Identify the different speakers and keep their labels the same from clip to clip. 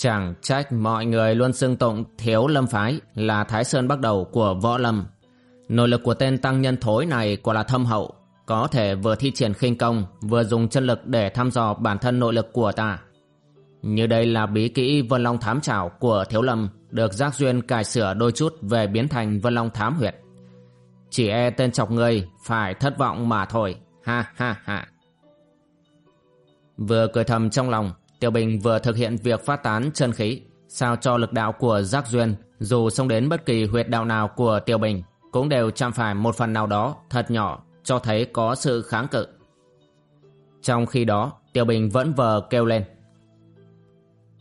Speaker 1: Chẳng trách mọi người luôn xưng tụng thiếu lâm phái là Thái Sơn bắt đầu của võ lâm. Nội lực của tên tăng nhân thối này quả là thâm hậu, có thể vừa thi triển khinh công, vừa dùng chân lực để thăm dò bản thân nội lực của ta. Như đây là bí kỹ Vân Long Thám Trảo của Thiếu Lâm, được Giác Duyên cài sửa đôi chút về biến thành Vân Long Thám Huyệt. Chỉ e tên chọc người phải thất vọng mà thôi, ha ha ha. Vừa cười thầm trong lòng, Tiểu Bình vừa thực hiện việc phát tán chân khí, sao cho lực đạo của Giác Duyên, dù xông đến bất kỳ huyệt đạo nào của Tiểu Bình, cũng đều chạm phải một phần nào đó thật nhỏ, cho thấy có sự kháng cự. Trong khi đó, Tiểu Bình vẫn vờ kêu lên.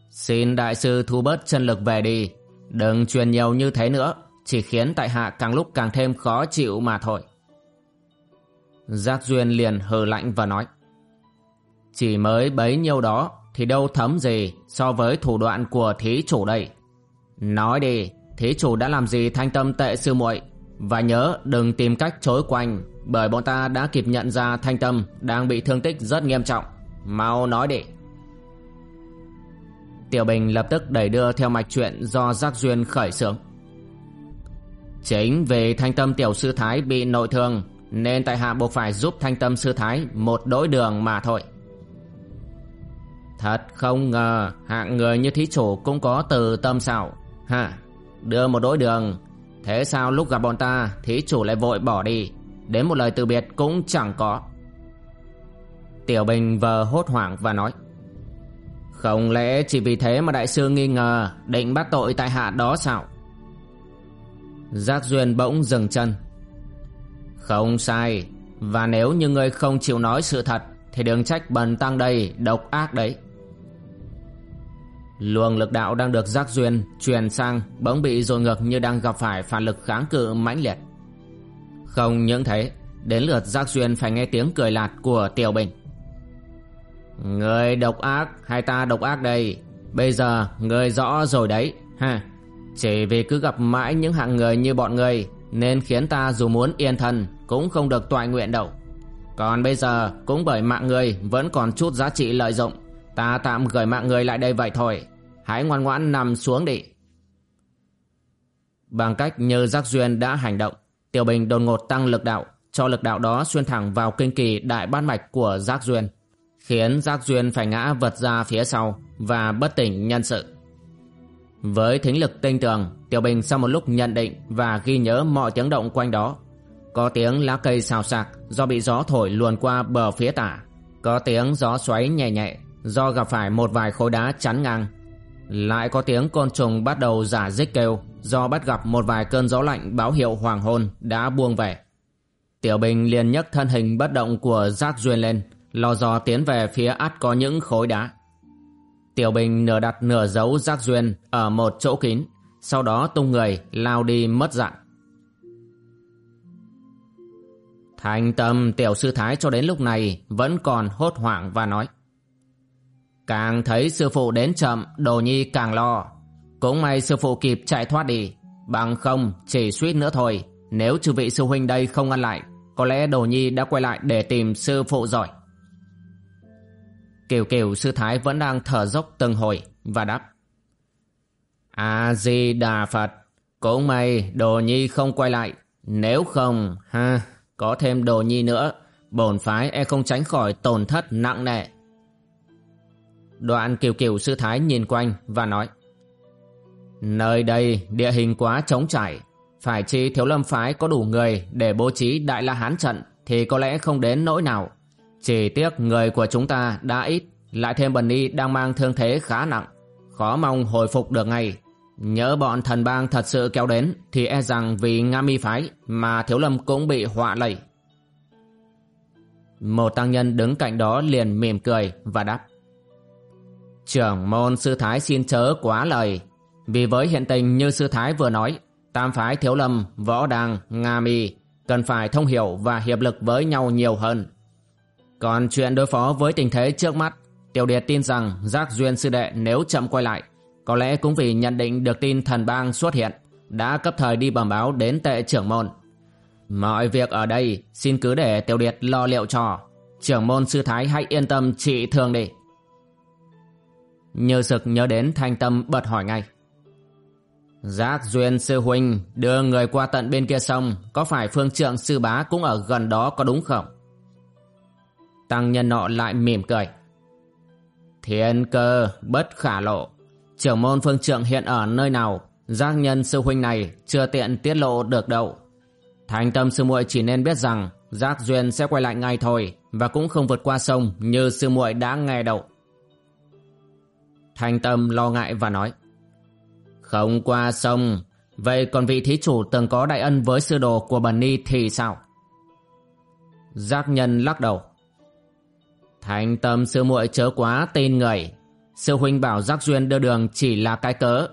Speaker 1: Xin đại sư thu bớt chân lực về đi, đừng truyền nhiều như thế nữa, chỉ khiến tại hạ càng lúc càng thêm khó chịu mà thôi. Giác Duyên liền hờ lạnh và nói. Chỉ mới bấy nhiêu đó thì đâu thấm gì so với thủ đoạn của thí chủ đây. Nói đi, thí chủ đã làm gì thanh tâm tệ sư muội và nhớ đừng tìm cách chối quanh bởi bọn ta đã kịp nhận ra thanh tâm đang bị thương tích rất nghiêm trọng. Mau nói đi. Tiểu Bình lập tức đẩy đưa theo mạch chuyện do giác duyên khởi xướng. Chính vì thanh tâm tiểu sư thái bị nội thương nên tại hạ buộc phải giúp thanh tâm sư thái một đối đường mà thôi. Thật không ngờ, hạng người như thí chủ cũng có từ tâm sao Ha Đưa một đối đường. Thế sao lúc gặp bọn ta, Thí chủ lại vội bỏ đi? Đến một lời từ biệt cũng chẳng có. Tiểu Bình vờ hốt hoảng và nói, Không lẽ chỉ vì thế mà đại sư nghi ngờ Định bắt tội tại hạ đó sao? Giác Duyên bỗng dừng chân. Không sai, Và nếu như ngươi không chịu nói sự thật, Thì đừng trách bần tăng đây độc ác đấy. Luồng lực đạo đang được giác duyên truyền sang bỗng bị dồn ngược như đang gặp phải phản lực kháng cự mãnh liệt. Không những thế, đến lượt giác duyên phải nghe tiếng cười lạt của Tiểu Bình. Người độc ác hay ta độc ác đây? Bây giờ người rõ rồi đấy, ha? Chỉ vì cứ gặp mãi những hạng người như bọn người nên khiến ta dù muốn yên thân cũng không được toại nguyện đâu. Còn bây giờ cũng bởi mạng người vẫn còn chút giá trị lợi dụng Ta tạm gửi mạng người lại đây vậy thôi. Hãy ngoan ngoãn nằm xuống đi. Bằng cách như giác duyên đã hành động, Tiểu Bình đột ngột tăng lực đạo, Cho lực đạo đó xuyên thẳng vào kinh kỳ đại bát mạch của giác duyên, Khiến giác duyên phải ngã vật ra phía sau Và bất tỉnh nhân sự. Với thính lực tinh tường, Tiểu Bình sau một lúc nhận định Và ghi nhớ mọi tiếng động quanh đó, Có tiếng lá cây xào xạc Do bị gió thổi luồn qua bờ phía tả, Có tiếng gió xoáy nhẹ nhẹ do gặp phải một vài khối đá chắn ngang. Lại có tiếng côn trùng bắt đầu giả dích kêu do bắt gặp một vài cơn gió lạnh báo hiệu hoàng hôn đã buông về. Tiểu Bình liền nhấc thân hình bất động của Giác Duyên lên, lo dò tiến về phía át có những khối đá. Tiểu Bình nửa đặt nửa giấu Giác Duyên ở một chỗ kín, sau đó tung người lao đi mất dạng. Thành tâm tiểu sư thái cho đến lúc này vẫn còn hốt hoảng và nói Càng thấy sư phụ đến chậm, đồ nhi càng lo. Cũng may sư phụ kịp chạy thoát đi. Bằng không, chỉ suýt nữa thôi. Nếu chư vị sư huynh đây không ngăn lại, có lẽ đồ nhi đã quay lại để tìm sư phụ rồi. Kiều kiều sư thái vẫn đang thở dốc từng hồi và đáp. A-di-đà Phật, cũng may đồ nhi không quay lại. Nếu không, ha, có thêm đồ nhi nữa, bổn phái e không tránh khỏi tổn thất nặng nề. Đoạn kiều kiều sư thái nhìn quanh và nói Nơi đây địa hình quá trống trải Phải chi thiếu lâm phái có đủ người để bố trí đại la hán trận thì có lẽ không đến nỗi nào. Chỉ tiếc người của chúng ta đã ít, lại thêm Bần Ni đang mang thương thế khá nặng. Khó mong hồi phục được ngay. Nhớ bọn thần bang thật sự kéo đến thì e rằng vì Nga mi phái mà Thiếu Lâm cũng bị họa lầy. Một tăng nhân đứng cạnh đó liền mỉm cười và đáp. Trưởng môn sư thái xin chớ quá lời. Vì với hiện tình như sư thái vừa nói, tam phái Thiếu Lâm, Võ Đàng, Nga mi cần phải thông hiểu và hiệp lực với nhau nhiều hơn. Còn chuyện đối phó với tình thế trước mắt, Tiểu Điệt tin rằng Giác Duyên sư đệ nếu chậm quay lại, có lẽ cũng vì nhận định được tin thần bang xuất hiện, đã cấp thời đi bẩm báo đến tệ trưởng môn. Mọi việc ở đây xin cứ để Tiểu Điệt lo liệu cho. Trưởng môn sư thái hãy yên tâm trị thương đi. Như sực nhớ đến thanh tâm bật hỏi ngay. Giác duyên sư huynh, đưa người qua tận bên kia sông, có phải phương trượng sư bá cũng ở gần đó có đúng không? Tăng nhân nọ lại mỉm cười. Thiên cơ, bất khả lộ. Trưởng môn phương trượng hiện ở nơi nào Giác nhân sư huynh này chưa tiện tiết lộ được đâu. Thành tâm sư muội chỉ nên biết rằng, Giác duyên sẽ quay lại ngay thôi và cũng không vượt qua sông như sư muội đã nghe đâu. Thành tâm lo ngại và nói, Không qua sông, Vậy còn vị thí chủ từng có đại ân với sư đồ của Bần Ni thì sao? Giác nhân lắc đầu Thành tâm sư muội chớ quá tin người. Sư huynh bảo Giác Duyên đưa đường chỉ là cái cớ.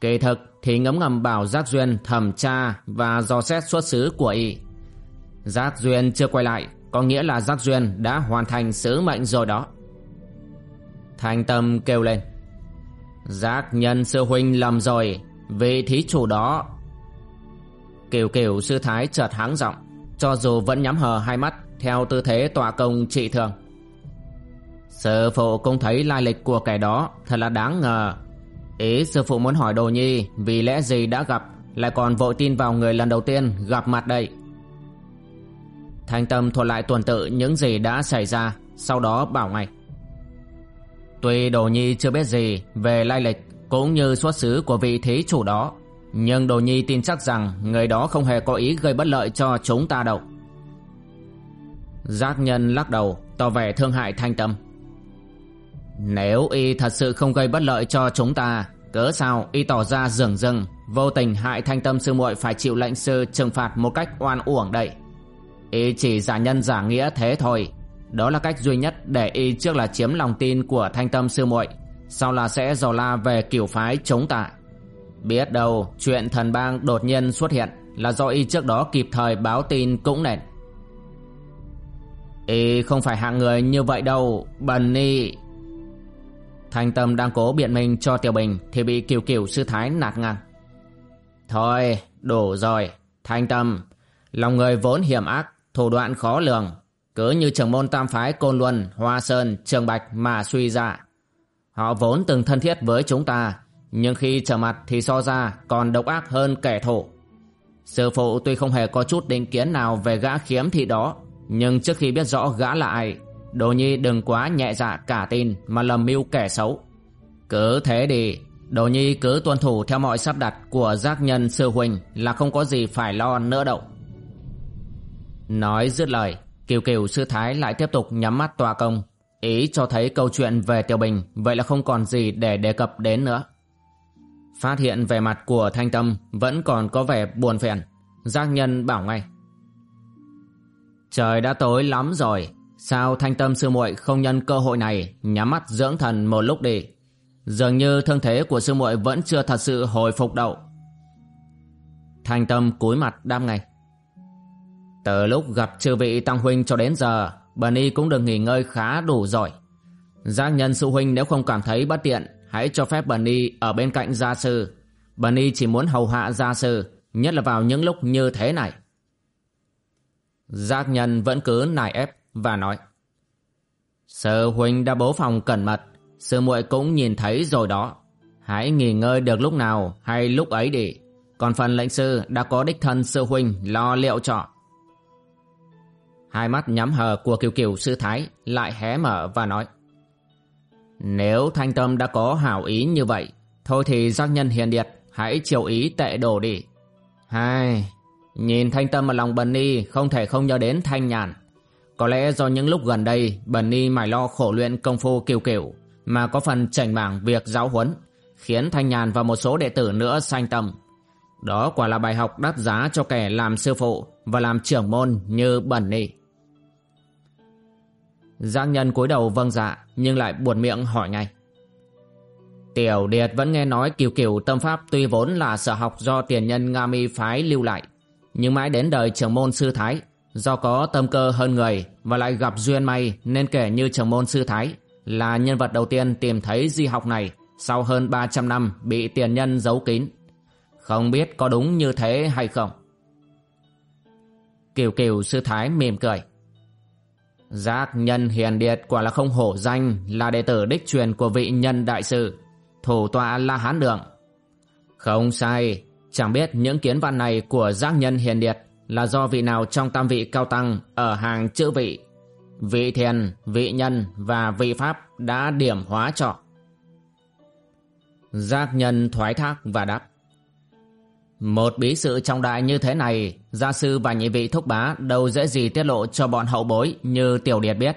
Speaker 1: Kỳ thực thì ngấm ngầm bảo Giác Duyên thẩm tra và dò xét xuất xứ của y. Giác Duyên chưa quay lại, Có nghĩa là Giác Duyên đã hoàn thành sứ mệnh rồi đó. Thành tâm kêu lên Giác nhân sư huynh lầm rồi, Vị thí chủ đó. Kiều kiều, sư thái chợt háng giọng, Cho dù vẫn nhắm hờ hai mắt, Theo tư thế tọa công trị thường. Sư phụ cũng thấy lai lịch của kẻ đó, Thật là đáng ngờ. Ý sư phụ muốn hỏi đồ nhi, Vì lẽ gì đã gặp, Lại còn vội tin vào người lần đầu tiên gặp mặt đây? Thanh tâm thuật lại tuần tự những gì đã xảy ra, Sau đó bảo ngay. Tuy Đồ Nhi chưa biết gì về lai lịch cũng như xuất xứ của vị thế chủ đó, nhưng Đồ Nhi tin chắc rằng người đó không hề có ý gây bất lợi cho chúng ta đâu. Giác nhân lắc đầu, tỏ vẻ thương hại thanh tâm. Nếu y thật sự không gây bất lợi cho chúng ta, cớ sao y tỏ ra dường dưng, vô tình hại thanh tâm sư muội phải chịu lệnh sư trừng phạt một cách oan uổng đậy. Y chỉ giả nhân giả nghĩa thế thôi, đó là cách duy nhất để y trước là chiếm lòng tin của thanh tâm sư muội, Sau là sẽ dò la về kiểu phái chống tạ. Biết đâu, chuyện thần bang đột nhiên xuất hiện Là do y trước đó kịp thời báo tin cũng nền Y không phải hạng người như vậy đâu, Bần y Thanh tâm đang cố biện minh cho Tiểu Bình Thì bị kiều kiều sư thái nạt ngang. Thôi, đủ rồi, Thanh tâm. Lòng người vốn hiểm ác, Thủ đoạn khó lường cứ như trưởng môn tam phái Côn Luân, Hoa Sơn, Trường Bạch mà suy ra. Họ vốn từng thân thiết với chúng ta, nhưng khi trở mặt thì so ra còn độc ác hơn kẻ thù. Sư phụ tuy không hề có chút định kiến nào về gã khiếm thị đó, nhưng trước khi biết rõ gã là ai, Đồ Nhi đừng quá nhẹ dạ cả tin mà lầm mưu kẻ xấu. Cứ thế đi, Đồ Nhi cứ tuân thủ theo mọi sắp đặt của giác nhân sư huynh là không có gì phải lo nữa đâu. Nói dứt lời, Kiều Kiều sư thái lại tiếp tục nhắm mắt tòa công. Ý cho thấy câu chuyện về Tiểu Bình, Vậy là không còn gì để đề cập đến nữa. Phát hiện vẻ mặt của Thanh Tâm, Vẫn còn có vẻ buồn phiền. Giác nhân bảo ngay. Trời đã tối lắm rồi, Sao Thanh Tâm sư muội không nhân cơ hội này Nhắm mắt dưỡng thần một lúc đi? Dường như thương thế của sư muội Vẫn chưa thật sự hồi phục đâu. Thanh Tâm cúi mặt đam ngay từ lúc gặp chư vị Tăng Huynh cho đến giờ, Bần Y cũng được nghỉ ngơi khá đủ rồi. Giác nhân sư huynh nếu không cảm thấy bất tiện, hãy cho phép Bần Y ở bên cạnh gia sư. Bần Y chỉ muốn hầu hạ gia sư, nhất là vào những lúc như thế này. Giác nhân vẫn cứ nài ép và nói Sư huynh đã bố phòng cẩn mật, sư muội cũng nhìn thấy rồi đó. Hãy nghỉ ngơi được lúc nào hay lúc ấy đi. Còn phần lệnh sư đã có đích thân sư huynh lo liệu cho. Hai mắt nhắm hờ của Kiều Kiều sư thái lại hé mở và nói, Nếu thanh tâm đã có hảo ý như vậy, Thôi thì giác nhân hiền điệt, hãy chiều ý tệ đồ đi. Hai, Nhìn thanh tâm ở lòng bần ni, không thể không nhớ đến thanh nhàn. Có lẽ do những lúc gần đây, Bần Ni mải lo khổ luyện công phu kiều kiều, Mà có phần chảnh mảng việc giáo huấn, Khiến Thanh Nhàn và một số đệ tử nữa sanh tâm. Đó quả là bài học đắt giá cho kẻ làm sư phụ Và làm trưởng môn như Bần Ni. Giang nhân cúi đầu vâng dạ Nhưng lại buồn miệng hỏi ngay Tiểu Điệt vẫn nghe nói kiều kiều tâm pháp tuy vốn là sở học do tiền nhân Nga Mi phái lưu lại, nhưng mãi đến đời trưởng môn sư Thái, do có tâm cơ hơn người và lại gặp duyên may nên kể như trưởng môn sư Thái là nhân vật đầu tiên tìm thấy di học này sau hơn 300 năm bị tiền nhân giấu kín. Không biết có đúng như thế hay không? Kiều Kiều sư Thái mỉm cười. Giác nhân hiền điệt quả là không hổ danh là đệ tử đích truyền của vị nhân đại sự thủ tọa La Hán Đường. Không sai, chẳng biết những kiến văn này của giác nhân hiền điệt là do vị nào trong tam vị cao tăng ở hàng chữ vị. Vị thiền, vị nhân và vị pháp đã điểm hóa trọ. Giác nhân thoái thác và đáp. Một bí sự trọng đại như thế này, gia sư và nhị vị thúc bá đâu dễ gì tiết lộ cho bọn hậu bối như Tiểu Điệt biết.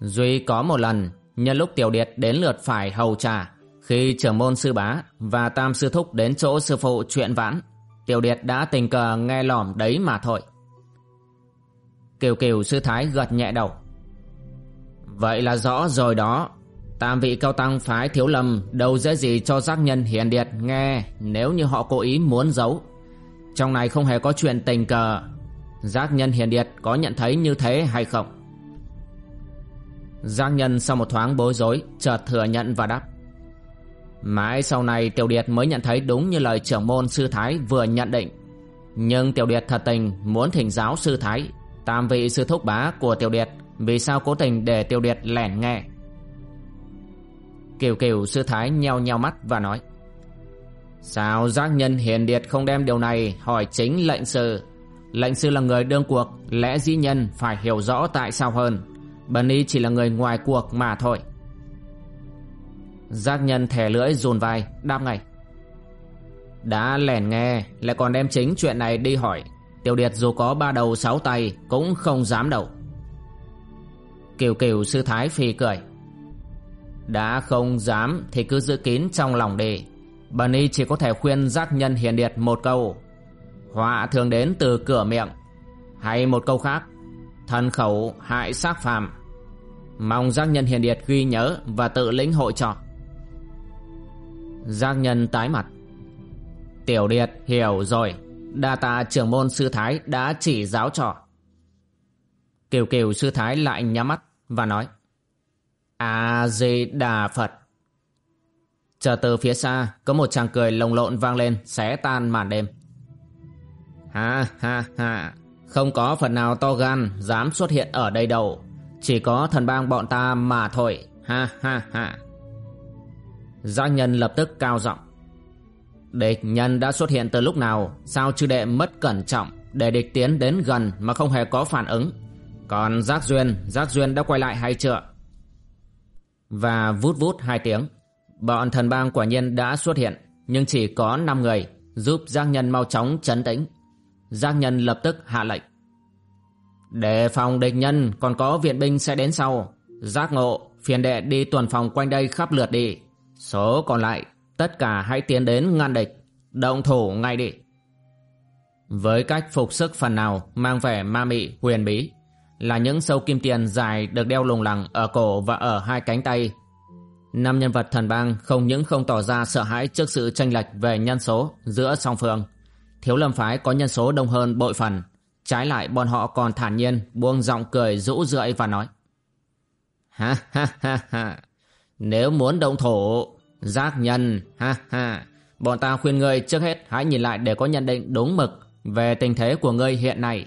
Speaker 1: Duy có một lần, nhân lúc Tiểu Điệt đến lượt phải hầu trà, khi trưởng môn sư bá và tam sư thúc đến chỗ sư phụ chuyện vãn, Tiểu Điệt đã tình cờ nghe lỏm đấy mà thôi. Kiều Kiều sư thái gật nhẹ đầu. Vậy là rõ rồi đó. Tam vị cao tăng phái thiếu lầm đâu dễ gì cho giác nhân hiền điệt nghe nếu như họ cố ý muốn giấu. Trong này không hề có chuyện tình cờ. Giác nhân hiền điệt có nhận thấy như thế hay không? Giác nhân sau một thoáng bối rối chợt thừa nhận và đáp. Mãi sau này Tiểu Điệt mới nhận thấy đúng như lời trưởng môn sư Thái vừa nhận định. Nhưng Tiểu Điệt thật tình muốn thỉnh giáo sư Thái, tam vị sư thúc bá của Tiểu Điệt, vì sao cố tình để Tiểu Điệt lẻn nghe. Kiều Kiều sư Thái nheo nheo mắt và nói, Sao giác nhân hiền điệt không đem điều này hỏi chính lệnh sư? Lệnh sư là người đương cuộc, Lẽ dĩ nhân phải hiểu rõ tại sao hơn. Bần y chỉ là người ngoài cuộc mà thôi. Giác nhân thẻ lưỡi dùn vai, Đáp ngay, Đã lẻn nghe, Lại còn đem chính chuyện này đi hỏi. Tiểu Điệt dù có ba đầu sáu tay Cũng không dám đầu Kiều kiều sư thái phì cười đã không dám Thì cứ giữ kín trong lòng đi. Bà Ni chỉ có thể khuyên giác nhân hiền điệt một câu. Họa thường đến từ cửa miệng. Hay một câu khác. Thần khẩu hại xác phàm. Mong giác nhân hiền điệt ghi nhớ Và tự lĩnh hội cho. Giác nhân tái mặt. Tiểu Điệt hiểu rồi. Đa tạ trưởng môn sư Thái đã chỉ giáo trò Kiều Kiều sư Thái lại nhắm mắt và nói. A-di-đà Phật. Chờ từ phía xa, Có một chàng cười lồng lộn vang lên, Xé tan màn đêm. Ha ha ha. Không có phần nào to gan Dám xuất hiện ở đây đâu. Chỉ có thần bang bọn ta mà thôi. Ha ha ha. Giác nhân lập tức cao giọng. Địch nhân đã xuất hiện từ lúc nào? Sao chư đệ mất cẩn trọng Để địch tiến đến gần mà không hề có phản ứng? Còn giác duyên Giác duyên đã quay lại hay chưa? Và vút vút hai tiếng. Bọn thần bang quả nhiên đã xuất hiện Nhưng chỉ có 5 người Giúp giang nhân mau chóng chấn tĩnh. Giang nhân lập tức hạ lệnh. Để phòng địch nhân Còn có viện binh sẽ đến sau. Giác ngộ Phiền đệ đi tuần phòng quanh đây khắp lượt đi. Số còn lại, tất cả hãy tiến đến ngăn địch, động thủ ngay đi. Với cách phục sức phần nào mang vẻ ma mị huyền bí, là những sâu kim tiền dài được đeo lùng lẳng ở cổ và ở hai cánh tay. Năm nhân vật thần bang không những không tỏ ra sợ hãi trước sự tranh lệch về nhân số giữa song phương. Thiếu lâm phái có nhân số đông hơn bội phần. Trái lại bọn họ còn thản nhiên buông giọng cười rũ rượi và nói. Ha ha ha ha, nếu muốn động thổ, giác nhân, ha ha, bọn ta khuyên ngươi trước hết hãy nhìn lại để có nhận định đúng mực về tình thế của ngươi hiện nay.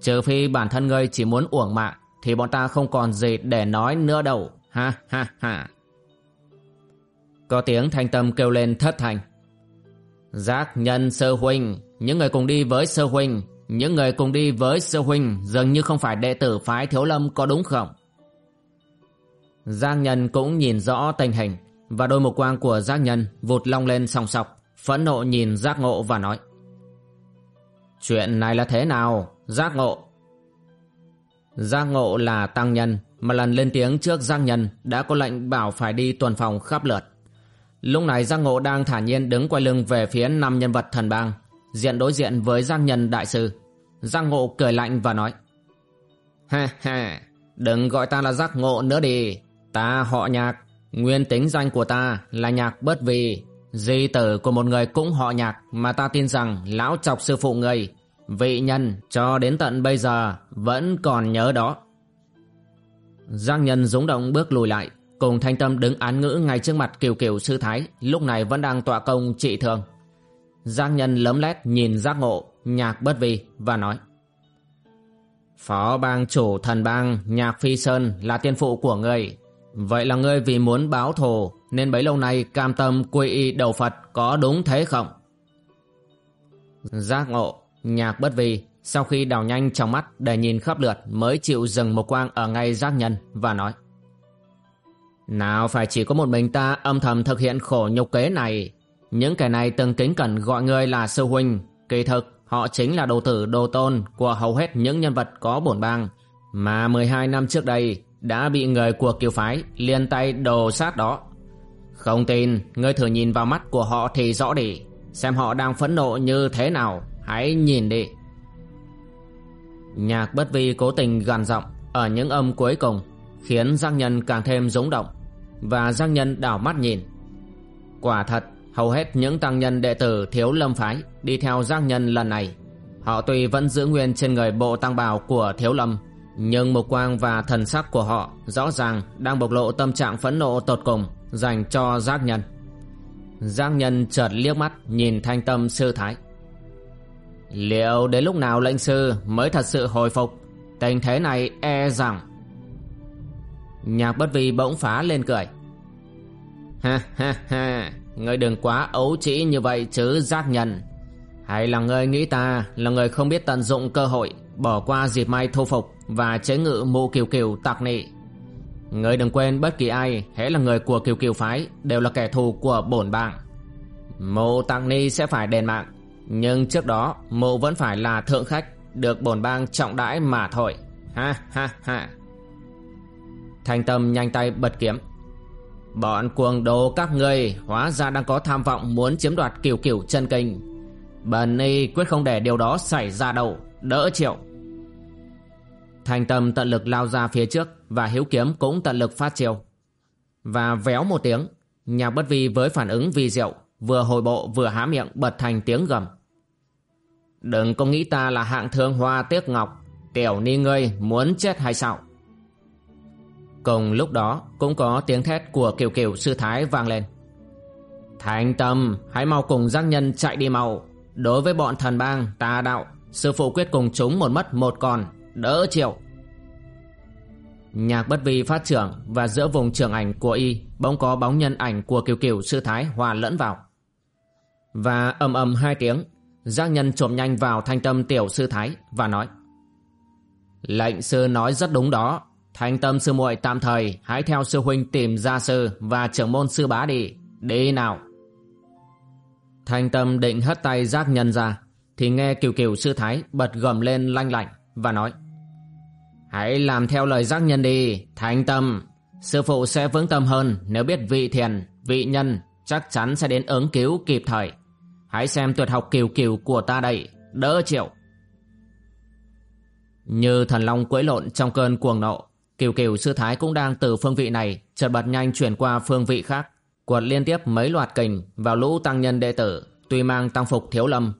Speaker 1: Trừ phi bản thân ngươi chỉ muốn uổng mạng, thì bọn ta không còn gì để nói nữa đâu, ha ha ha. Có tiếng thanh tâm kêu lên thất thành. Giác nhân sơ huynh, những người cùng đi với sơ huynh, những người cùng đi với sơ huynh dường như không phải đệ tử phái thiếu lâm có đúng không? Giang Nhân cũng nhìn rõ tình hình và đôi mục quang của giác nhân vụt long lên song sọc, phẫn nộ nhìn giác ngộ và nói. Chuyện này là thế nào, giác ngộ? Giác ngộ là tăng nhân mà lần lên tiếng trước Giang Nhân đã có lệnh bảo phải đi tuần phòng khắp lượt. Lúc này Giang Ngộ đang thả nhiên đứng quay lưng về phía năm nhân vật thần bang, diện đối diện với Giang Nhân đại sư. Giang Ngộ cười lạnh và nói Ha ha, đừng gọi ta là Giác Ngộ nữa đi, ta họ nhạc, nguyên tính danh của ta là nhạc bất vì, di tử của một người cũng họ nhạc mà ta tin rằng lão chọc sư phụ người, vị nhân cho đến tận bây giờ vẫn còn nhớ đó. Giang Nhân dũng động bước lùi lại, cùng Thanh Tâm đứng án ngữ ngay trước mặt Kiều Kiều sư thái, lúc này vẫn đang tọa công trị thương. Giang Nhân lấm lét nhìn Giác Ngộ, nhạc bất vi và nói: Phó bang chủ thần bang Nhạc Phi Sơn là tiên phụ của ngươi, vậy là ngươi vì muốn báo thù nên bấy lâu nay cam tâm quy y đầu Phật có đúng thế không? Giác Ngộ, Nhạc Bất Vi sau khi đào nhanh trong mắt để nhìn khắp lượt mới chịu dừng một quang ở ngay giác nhân và nói Nào phải chỉ có một mình ta âm thầm thực hiện khổ nhục kế này. Những kẻ này từng kính cẩn gọi ngươi là sư huynh. Kỳ thực họ chính là đồ tử đồ tôn của hầu hết những nhân vật có bổn bang Mà 12 năm trước đây đã bị người của kiều phái liên tay đồ sát đó. Không tin, ngươi thử nhìn vào mắt của họ thì rõ đi Xem họ đang phẫn nộ như thế nào. Hãy nhìn đi Nhạc bất vi cố tình gằn giọng ở những âm cuối cùng khiến Giang Nhân càng thêm rúng động và Giang Nhân đảo mắt nhìn. Quả thật, hầu hết những tăng nhân đệ tử thiếu lâm phái đi theo Giang Nhân lần này, họ tuy vẫn giữ nguyên trên người bộ tăng bào của thiếu lâm, nhưng mục quang và thần sắc của họ rõ ràng đang bộc lộ tâm trạng phẫn nộ tột cùng dành cho Giang Nhân. Giang Nhân chợt liếc mắt nhìn thanh tâm sư thái. Liệu đến lúc nào lệnh sư mới thật sự hồi phục? Tình thế này e rằng. Nhạc bất vi bỗng phá lên cười. Ha ha ha Ngươi đừng quá ấu trĩ như vậy chứ, giác nhân. Hay là ngươi nghĩ ta là người không biết tận dụng cơ hội Bỏ qua dịp may thu phục Và chế ngự mụ kiều kiều tạc nị. Ngươi đừng quên bất kỳ ai, Hễ là người của kiều kiều phái, Đều là kẻ thù của bổn bảng Mụ tạc ni sẽ phải đền mạng nhưng trước đó mụ vẫn phải là thượng khách, Được bổn bang trọng đãi mà thôi. Ha ha ha. Thanh tâm nhanh tay bật kiếm. Bọn cuồng đồ các ngươi Hóa ra đang có tham vọng Muốn chiếm đoạt kiểu kiểu chân kinh. Bần y quyết không để điều đó xảy ra đâu, Đỡ chịu. Thanh tâm tận lực lao ra phía trước Và hiếu kiếm cũng tận lực phát chiêu. Và véo một tiếng, Nhạc bất vi với phản ứng vi diệu, Vừa hồi bộ vừa há miệng bật thành tiếng gầm. Đừng có nghĩ ta là hạng thương hoa tiếc ngọc Tiểu ni ngươi muốn chết hay sao? Cùng lúc đó, cũng có tiếng thét của kiều kiều sư thái vang lên. Thành tâm, hãy mau cùng giác nhân chạy đi mau. Đối với bọn thần bang, tà đạo, Sư phụ quyết cùng chúng một mất một còn, Đỡ chịu. Nhạc bất vi phát trưởng Và giữa vùng trường ảnh của y, Bỗng có bóng nhân ảnh của kiều kiều sư thái hòa lẫn vào. Và ầm ầm hai tiếng Giác nhân trộm nhanh vào thanh tâm tiểu sư thái và nói Lệnh sư nói rất đúng đó. Thanh tâm sư muội tạm thời hãy theo sư huynh tìm gia sư và trưởng môn sư bá đi. Đi nào. Thanh tâm định hất tay giác nhân ra Thì nghe kiều kiều sư thái bật gầm lên lanh lạnh và nói Hãy làm theo lời giác nhân đi Thanh tâm. Sư phụ sẽ vững tâm hơn nếu biết vị thiền, vị nhân chắc chắn sẽ đến ứng cứu kịp thời. Hãy xem tuyệt học kiều kiều của ta đây. Đỡ chịu. Như thần long quẫy lộn trong cơn cuồng nộ, Kiều kiều sư thái cũng đang từ phương vị này chợt bật nhanh chuyển qua phương vị khác. Quật liên tiếp mấy loạt kình vào lũ tăng nhân đệ tử, Tuy mang tăng phục thiếu lâm,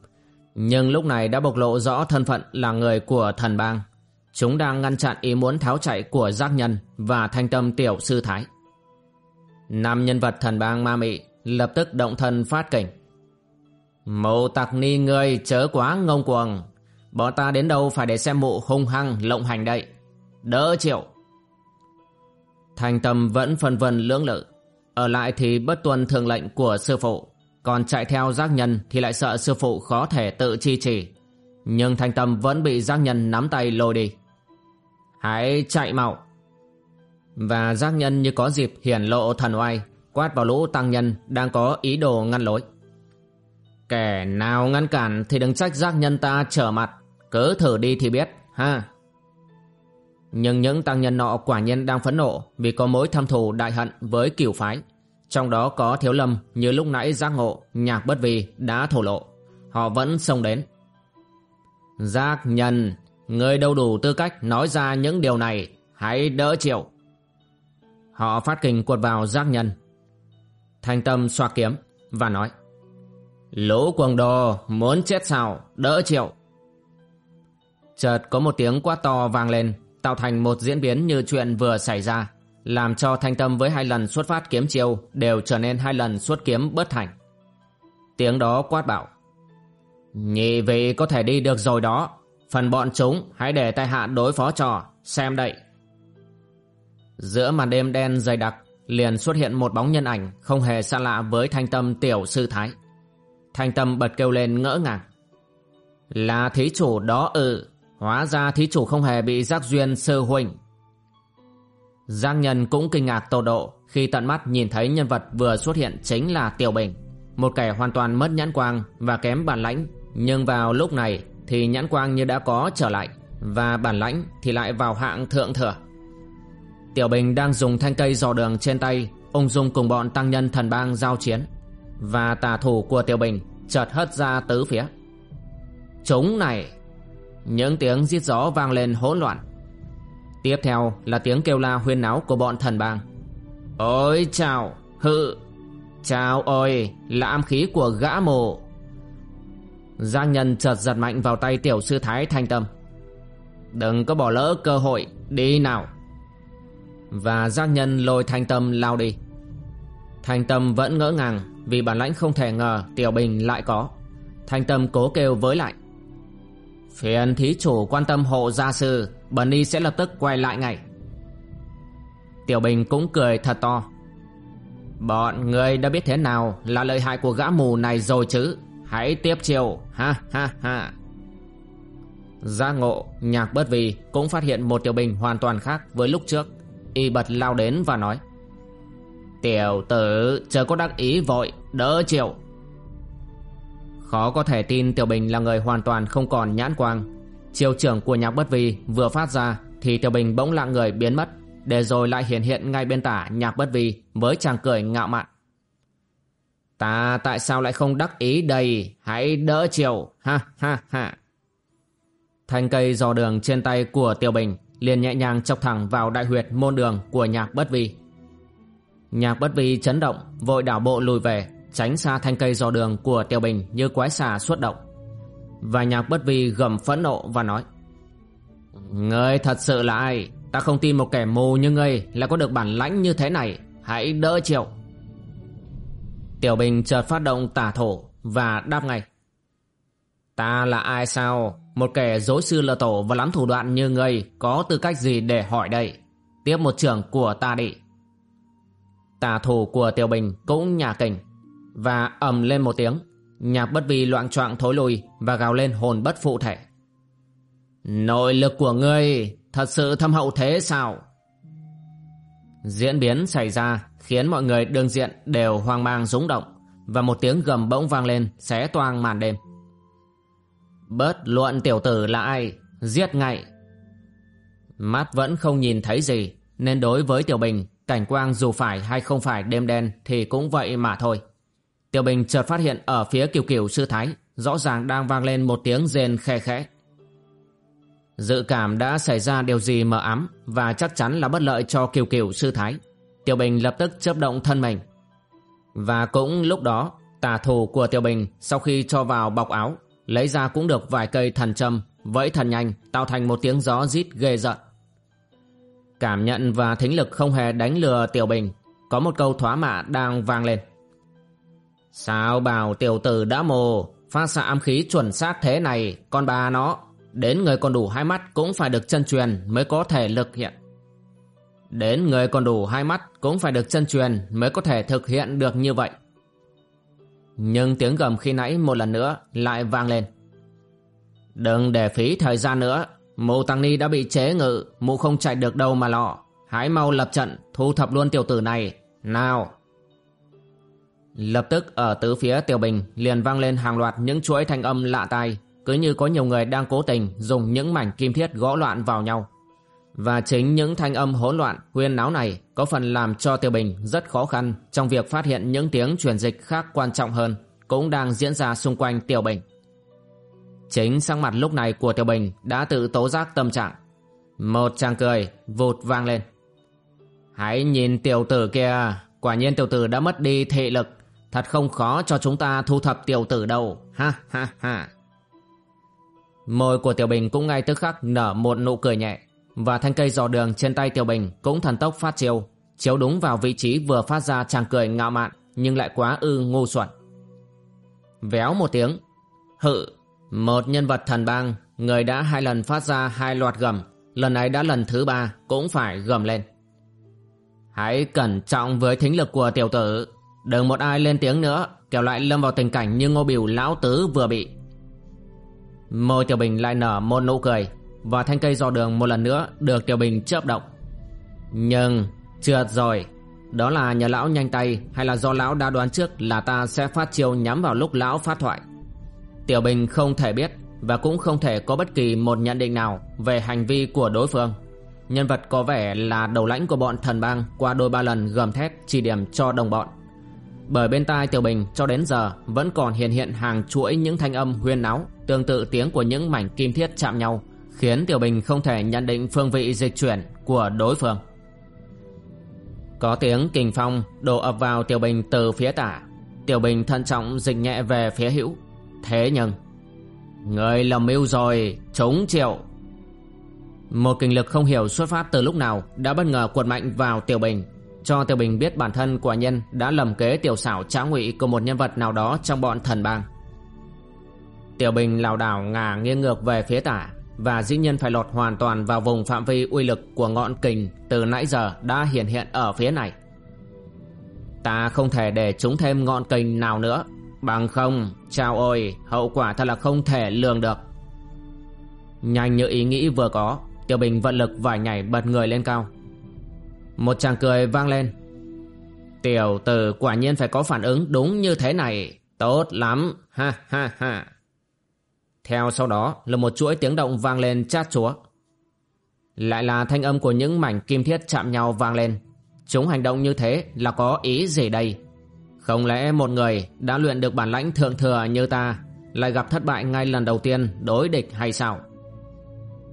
Speaker 1: Nhưng lúc này đã bộc lộ rõ thân phận là người của thần bang. Chúng đang ngăn chặn ý muốn tháo chạy của giác nhân và thanh tâm tiểu sư thái. Năm nhân vật thần bang ma mị lập tức động thân phát kình mậu tặc ni ngươi chớ quá ngông cuồng. Bọn ta đến đâu phải để xem mụ hung hăng lộng hành đây, Đỡ chịu. Thành tâm vẫn phân vân lưỡng lự. Ở lại thì bất tuân thường lệnh của sư phụ. Còn chạy theo giác nhân thì lại sợ sư phụ khó thể tự chi trì. Nhưng thành tâm vẫn bị giác nhân nắm tay lôi đi. Hãy chạy mau. Và giác nhân như có dịp hiển lộ thần oai Quát vào lũ tăng nhân đang có ý đồ ngăn lối. Kẻ nào ngăn cản thì đừng trách giác nhân ta trở mặt Cứ thử đi thì biết ha Nhưng những tăng nhân nọ quả nhiên đang phẫn nộ vì có mối thâm thù đại hận với cửu phái. Trong đó có thiếu lâm như lúc nãy giác ngộ, nhạc bất vì đã thổ lộ. Họ vẫn xông đến. Giác nhân, người đâu đủ tư cách nói ra những điều này, hãy đỡ chịu. Họ phát kình cuột vào giác nhân. Thanh tâm xoa kiếm và nói Lũ quần đồ muốn chết sao, đỡ chịu. Chợt có một tiếng quát to vang lên, tạo thành một diễn biến như chuyện vừa xảy ra, làm cho thanh tâm với hai lần xuất phát kiếm chiêu đều trở nên hai lần xuất kiếm bất thành. Tiếng đó quát bảo. Nhị vị có thể đi được rồi đó, phần bọn chúng hãy để tai hạ đối phó trò, xem đậy. Giữa màn đêm đen dày đặc, liền xuất hiện một bóng nhân ảnh không hề xa lạ với thanh tâm tiểu sư thái. Thanh tâm bật kêu lên ngỡ ngàng. Là thí chủ đó ừ, hóa ra thí chủ không hề bị giác duyên sư huynh. Giang nhân cũng kinh ngạc tột độ khi tận mắt nhìn thấy nhân vật vừa xuất hiện chính là Tiểu Bình. Một kẻ hoàn toàn mất nhãn quang và kém bản lãnh, nhưng vào lúc này thì nhãn quang như đã có trở lại và bản lãnh thì lại vào hạng thượng thừa. Tiểu Bình đang dùng thanh cây dò đường trên tay ung dung cùng bọn tăng nhân thần bang giao chiến và tà thủ của Tiểu Bình chợt hất ra tứ phía. Chúng này! Những tiếng giết gió vang lên hỗn loạn. Tiếp theo là tiếng kêu la huyên náo của bọn thần bang. Ôi chào! Hự! Chào ôi! Là am khí của gã mồ! Giang nhân chợt giật mạnh vào tay tiểu sư thái thanh tâm. Đừng có bỏ lỡ cơ hội, đi nào! Và Giang nhân lôi thanh tâm lao đi. Thanh tâm vẫn ngỡ ngàng vì bản lãnh không thể ngờ Tiểu Bình lại có. Thanh tâm cố kêu với lại. Phiền thí chủ quan tâm hộ gia sư, bần y sẽ lập tức quay lại ngay. Tiểu Bình cũng cười thật to. Bọn người đã biết thế nào là lợi hại của gã mù này rồi chứ. Hãy tiếp chiều, ha ha ha. Gia ngộ, nhạc bất vì cũng phát hiện một Tiểu Bình hoàn toàn khác với lúc trước. Y bật lao đến và nói. Tiểu tử chờ có đắc ý vội Đỡ chịu. Khó có thể tin Tiểu Bình là người hoàn toàn không còn nhãn quang. Chiêu trưởng của nhạc bất vi vừa phát ra Thì Tiểu Bình bỗng lặng người biến mất, Để rồi lại hiện hiện ngay bên tả nhạc bất vi Với chàng cười ngạo mạn. Ta tại sao lại không đắc ý đây? Hãy đỡ chịu. Ha ha ha. Thanh cây dò đường trên tay của Tiểu Bình liền nhẹ nhàng chọc thẳng vào đại huyệt môn đường của nhạc bất vi Nhạc bất vi chấn động, Vội đảo bộ lùi về. Tránh xa thanh cây dò đường của Tiểu Bình Như quái xà xuất động. Và nhạc bất vi gầm phẫn nộ và nói, Ngươi thật sự là ai? Ta không tin một kẻ mù như ngươi Là có được bản lãnh như thế này. Hãy đỡ chịu. Tiểu Bình chợt phát động tả thổ Và đáp ngay, Ta là ai sao? Một kẻ dối sư lờ tổ và lắm thủ đoạn như ngươi Có tư cách gì để hỏi đây? Tiếp một trưởng của ta đi. Tà thủ của Tiểu Bình cũng nhà kình. Và ầm lên một tiếng. Nhạc bất vi loạn choạng thối lùi Và gào lên hồn bất phụ thể. Nội lực của ngươi Thật sự thâm hậu thế sao? Diễn biến xảy ra Khiến mọi người đương diện đều hoang mang rúng động Và một tiếng gầm bỗng vang lên Xé toang màn đêm. Bớt luận tiểu tử là ai, Giết ngay. Mắt vẫn không nhìn thấy gì, Nên đối với Tiểu Bình, Cảnh quang dù phải hay không phải đêm đen thì cũng vậy mà thôi. Tiểu Bình chợt phát hiện ở phía kiều kiều sư thái, rõ ràng đang vang lên một tiếng rên khe khẽ. Dự cảm đã xảy ra điều gì mờ ám và chắc chắn là bất lợi cho kiều kiều sư thái. Tiểu Bình lập tức chớp động thân mình. Và cũng lúc đó, tà thủ của Tiểu Bình sau khi cho vào bọc áo, lấy ra cũng được vài cây thần châm, vẫy thần nhanh, tạo thành một tiếng gió rít ghê giận. Cảm nhận và thính lực không hề đánh lừa Tiểu Bình, Có một câu thoá mạ đang vang lên Sao bảo tiểu tử đã mồ Phát xạ âm khí chuẩn xác thế này Con bà nó Đến người còn đủ hai mắt cũng phải được chân truyền Mới có thể lực hiện Đến người còn đủ hai mắt Cũng phải được chân truyền Mới có thể thực hiện được như vậy Nhưng tiếng gầm khi nãy một lần nữa Lại vang lên Đừng để phí thời gian nữa Mụ Tăng Ni đã bị chế ngự, mụ không chạy được đâu mà lọ. Hãy mau lập trận, thu thập luôn tiểu tử này. Nào! Lập tức ở tứ phía tiểu bình liền vang lên hàng loạt những chuỗi thanh âm lạ tai, cứ như có nhiều người đang cố tình dùng những mảnh kim thiết gõ loạn vào nhau. Và chính những thanh âm hỗn loạn, huyên náo này có phần làm cho Tiểu Bình rất khó khăn trong việc phát hiện những tiếng truyền dịch khác quan trọng hơn cũng đang diễn ra xung quanh Tiểu Bình. Chính sang mặt lúc này của Tiểu Bình đã tự tố giác tâm trạng. Một chàng cười vụt vang lên. Hãy nhìn tiểu tử kia, quả nhiên tiểu tử đã mất đi thị lực. Thật không khó cho chúng ta thu thập tiểu tử đâu, ha ha ha. Môi của Tiểu Bình cũng ngay tức khắc nở một nụ cười nhẹ và thanh cây dò đường trên tay Tiểu Bình cũng thần tốc phát chiêu, chiếu đúng vào vị trí vừa phát ra chàng cười ngạo mạn nhưng lại quá ư ngu xuẩn. Véo một tiếng, hự, một nhân vật thần bang, người đã hai lần phát ra hai loạt gầm, lần này đã lần thứ ba cũng phải gầm lên. Hãy cẩn trọng với thính lực của tiểu tử, đừng một ai lên tiếng nữa, kẻo lại lâm vào tình cảnh như ngô biểu lão tứ vừa bị. Môi Tiểu Bình lại nở một nụ cười Và thanh cây dò đường một lần nữa được Tiểu Bình chớp động. Nhưng trượt rồi. Đó là nhờ lão nhanh tay Hay là do lão đã đoán trước là ta sẽ phát chiêu nhắm vào lúc lão phát thoại? Tiểu Bình không thể biết Và cũng không thể có bất kỳ một nhận định nào Về hành vi của đối phương. Nhân vật có vẻ là đầu lãnh của bọn thần bang Qua đôi ba lần gầm thét chỉ điểm cho đồng bọn bởi bên tai Tiểu Bình cho đến giờ vẫn còn hiện hiện hàng chuỗi những thanh âm huyên náo tương tự tiếng của những mảnh kim thiết chạm nhau khiến Tiểu Bình không thể nhận định phương vị dịch chuyển của đối phương. Có tiếng kình phong đổ ập vào Tiểu Bình từ phía tả. Tiểu Bình thận trọng dịch nhẹ về phía hữu. Thế nhưng... Người lầm mưu rồi, chống chịu. Một kình lực không hiểu xuất phát từ lúc nào đã bất ngờ quật mạnh vào Tiểu Bình cho Tiểu Bình biết bản thân quả nhân đã lầm kế tiểu xảo trá ngụy của một nhân vật nào đó trong bọn thần bang. Tiểu Bình lảo đảo ngả nghiêng ngược về phía tả và dĩ nhiên phải lọt hoàn toàn vào vùng phạm vi uy lực của ngọn kình từ nãy giờ đã hiện hiện ở phía này. Ta không thể để chúng thêm ngọn kình nào nữa, bằng không, chao ôi, hậu quả thật là không thể lường được. Nhanh như ý nghĩ vừa có, Tiểu Bình vận lực vài nhảy bật người lên cao một chàng cười vang lên. Tiểu tử quả nhiên phải có phản ứng đúng như thế này. Tốt lắm. Ha ha ha. Theo sau đó là một chuỗi tiếng động vang lên chát chúa. Lại là thanh âm của những mảnh kim thiết chạm nhau vang lên. Chúng hành động như thế là có ý gì đây? Không lẽ một người đã luyện được bản lãnh thượng thừa như ta Lại gặp thất bại ngay lần đầu tiên đối địch hay sao?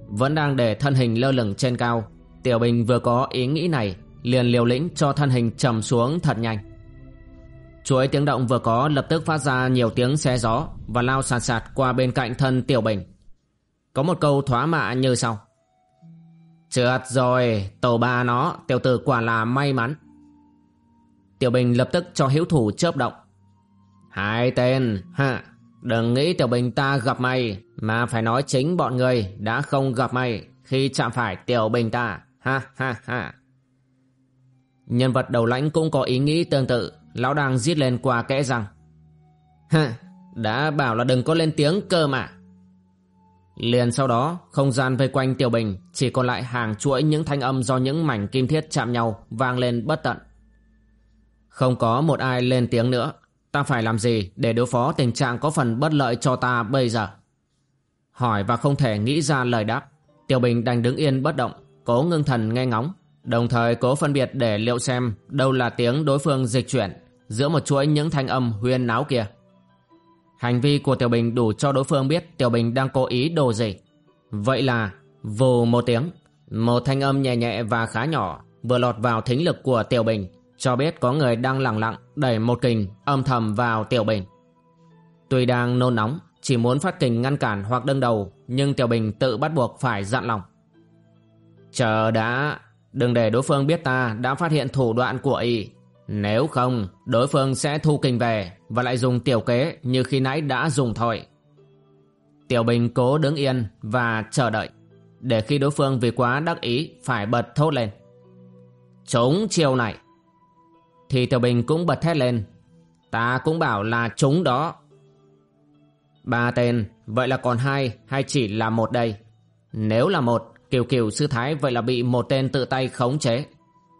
Speaker 1: Vẫn đang để thân hình lơ lửng trên cao. Tiểu Bình vừa có ý nghĩ này liền liều lĩnh cho thân hình trầm xuống thật nhanh. Chuỗi tiếng động vừa có lập tức phát ra nhiều tiếng xé gió và lao sạt sạt qua bên cạnh thân Tiểu Bình. Có một câu thoá mạ như sau. Trượt rồi, tổ ba nó, tiểu tử quả là may mắn. Tiểu Bình lập tức cho hiếu thủ chớp động. Hai tên, ha, đừng nghĩ Tiểu Bình ta gặp mày mà phải nói chính bọn người đã không gặp mày khi chạm phải Tiểu Bình ta ha ha ha. Nhân vật đầu lãnh cũng có ý nghĩ tương tự, lão đang giết lên qua kẽ rằng. Ha, đã bảo là đừng có lên tiếng cơ mà. Liền sau đó, không gian vây quanh Tiểu Bình chỉ còn lại hàng chuỗi những thanh âm do những mảnh kim thiết chạm nhau vang lên bất tận. Không có một ai lên tiếng nữa, ta phải làm gì để đối phó tình trạng có phần bất lợi cho ta bây giờ? Hỏi và không thể nghĩ ra lời đáp, Tiểu Bình đành đứng yên bất động, Cố ngưng thần nghe ngóng, Đồng thời cố phân biệt để liệu xem Đâu là tiếng đối phương dịch chuyển Giữa một chuỗi những thanh âm huyên náo kia. Hành vi của Tiểu Bình đủ cho đối phương biết Tiểu Bình đang cố ý đồ gì Vậy là, Vù một tiếng, Một thanh âm nhẹ nhẹ và khá nhỏ Vừa lọt vào thính lực của Tiểu Bình, Cho biết có người đang lặng lặng Đẩy một kình âm thầm vào Tiểu Bình. Tuy đang nôn nóng, Chỉ muốn phát kình ngăn cản hoặc đương đầu, Nhưng Tiểu Bình tự bắt buộc phải dặn lòng. Chờ đã, đừng để đối phương biết ta đã phát hiện thủ đoạn của y. Nếu không, đối phương sẽ thu kinh về và lại dùng tiểu kế như khi nãy đã dùng thôi. Tiểu Bình cố đứng yên và chờ đợi, để khi đối phương vì quá đắc ý phải bật thốt lên. Trúng chiêu này. Thì Tiểu Bình cũng bật thét lên. Ta cũng bảo là chúng đó. Ba tên, vậy là còn hai hay chỉ là một đây? Nếu là một Kiều Kiều sư thái vậy là bị một tên tự tay khống chế.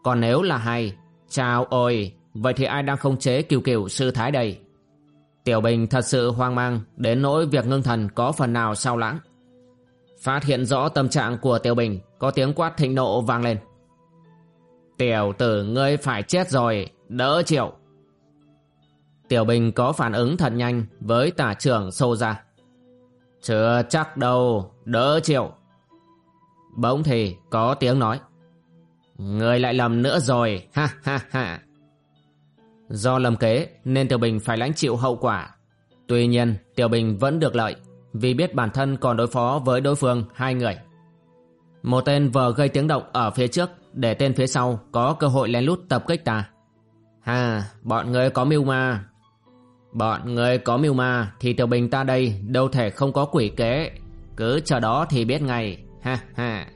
Speaker 1: Còn nếu là hai, chào ôi, vậy thì ai đang khống chế Kiều Kiều sư thái đây? Tiểu Bình thật sự hoang mang đến nỗi việc ngưng thần có phần nào sao lãng. Phát hiện rõ tâm trạng của Tiểu Bình Có tiếng quát thịnh nộ vang lên Tiểu tử ngươi phải chết rồi Đỡ chịu Tiểu Bình có phản ứng thật nhanh Với tả trưởng xô ra Chưa chắc đâu Đỡ chịu Bỗng thì có tiếng nói. Người lại lầm nữa rồi, Ha ha ha. Do lầm kế nên Tiểu Bình phải lãnh chịu hậu quả. Tuy nhiên, Tiểu Bình vẫn được lợi Vì biết bản thân còn đối phó với đối phương hai người. Một tên vờ gây tiếng động ở phía trước Để tên phía sau có cơ hội lén lút tập kích ta. Ha, bọn người có mưu ma. Bọn người có mưu ma Thì Tiểu Bình ta đây đâu thể không có quỷ kế. Cứ chờ đó thì biết ngay. Ha ha.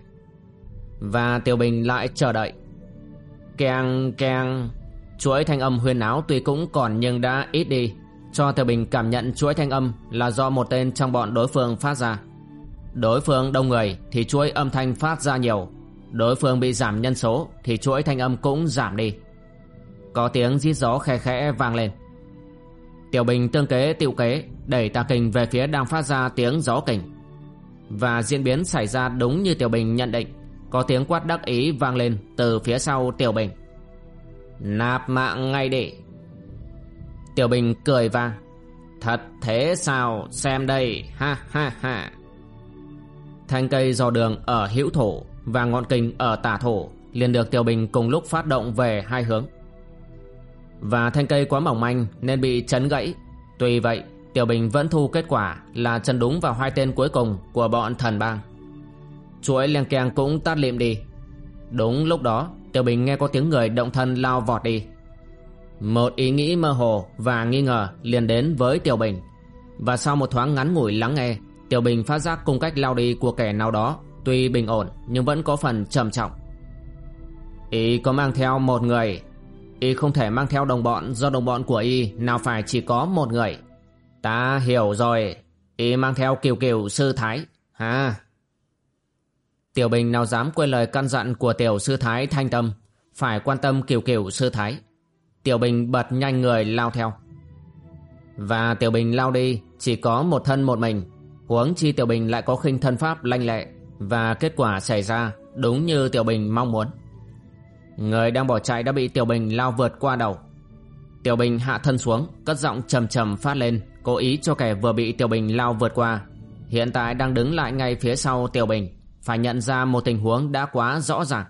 Speaker 1: Và Tiểu Bình lại chờ đợi. Keng keng. Chuỗi thanh âm huyền áo tuy cũng còn nhưng đã ít đi. Cho Tiểu Bình cảm nhận chuỗi thanh âm là do một tên trong bọn đối phương phát ra. Đối phương đông người thì chuỗi âm thanh phát ra nhiều. Đối phương bị giảm nhân số thì chuỗi thanh âm cũng giảm đi. Có tiếng rít gió khe khẽ vang lên. Tiểu Bình tương kế, tiệu kế, Đẩy tà kình về phía đang phát ra tiếng gió kình. Và diễn biến xảy ra đúng như Tiểu Bình nhận định. Có tiếng quát đắc ý vang lên từ phía sau Tiểu Bình. Nạp mạng ngay đi. Tiểu Bình cười vang Thật thế sao? Xem đây. Ha ha ha. Thanh cây dò đường ở hữu thổ Và ngọn kình ở tả thổ liền được Tiểu Bình cùng lúc phát động về hai hướng. Và thanh cây quá mỏng manh nên bị chấn gãy. Tuy vậy Tiểu Bình vẫn thu kết quả là chân đúng vào hai tên cuối cùng của bọn thần bang. Chuỗi len keng cũng tắt liệm đi. Đúng lúc đó, Tiểu Bình nghe có tiếng người động thân lao vọt đi. Một ý nghĩ mơ hồ và nghi ngờ liền đến với Tiểu Bình. Và sau một thoáng ngắn ngủi lắng nghe, Tiểu Bình phát giác cung cách lao đi của kẻ nào đó Tuy bình ổn nhưng vẫn có phần trầm trọng. Y có mang theo một người. Y không thể mang theo đồng bọn do đồng bọn của Y, nào phải chỉ có một người. Ta hiểu rồi. Y mang theo kiều kiều sư thái. Ha. Tiểu Bình nào dám quên lời căn dặn của tiểu sư thái thanh tâm, Phải quan tâm kiều kiều sư thái. Tiểu Bình bật nhanh người lao theo. Và Tiểu Bình lao đi, chỉ có một thân một mình. Huống chi Tiểu Bình lại có khinh thân pháp lanh lẹ, Và kết quả xảy ra đúng như Tiểu Bình mong muốn. Người đang bỏ chạy đã bị Tiểu Bình lao vượt qua đầu. Tiểu Bình hạ thân xuống, Cất giọng trầm trầm phát lên. Cố ý cho kẻ vừa bị Tiểu Bình lao vượt qua Hiện tại đang đứng lại ngay phía sau Tiểu Bình phải nhận ra một tình huống đã quá rõ ràng.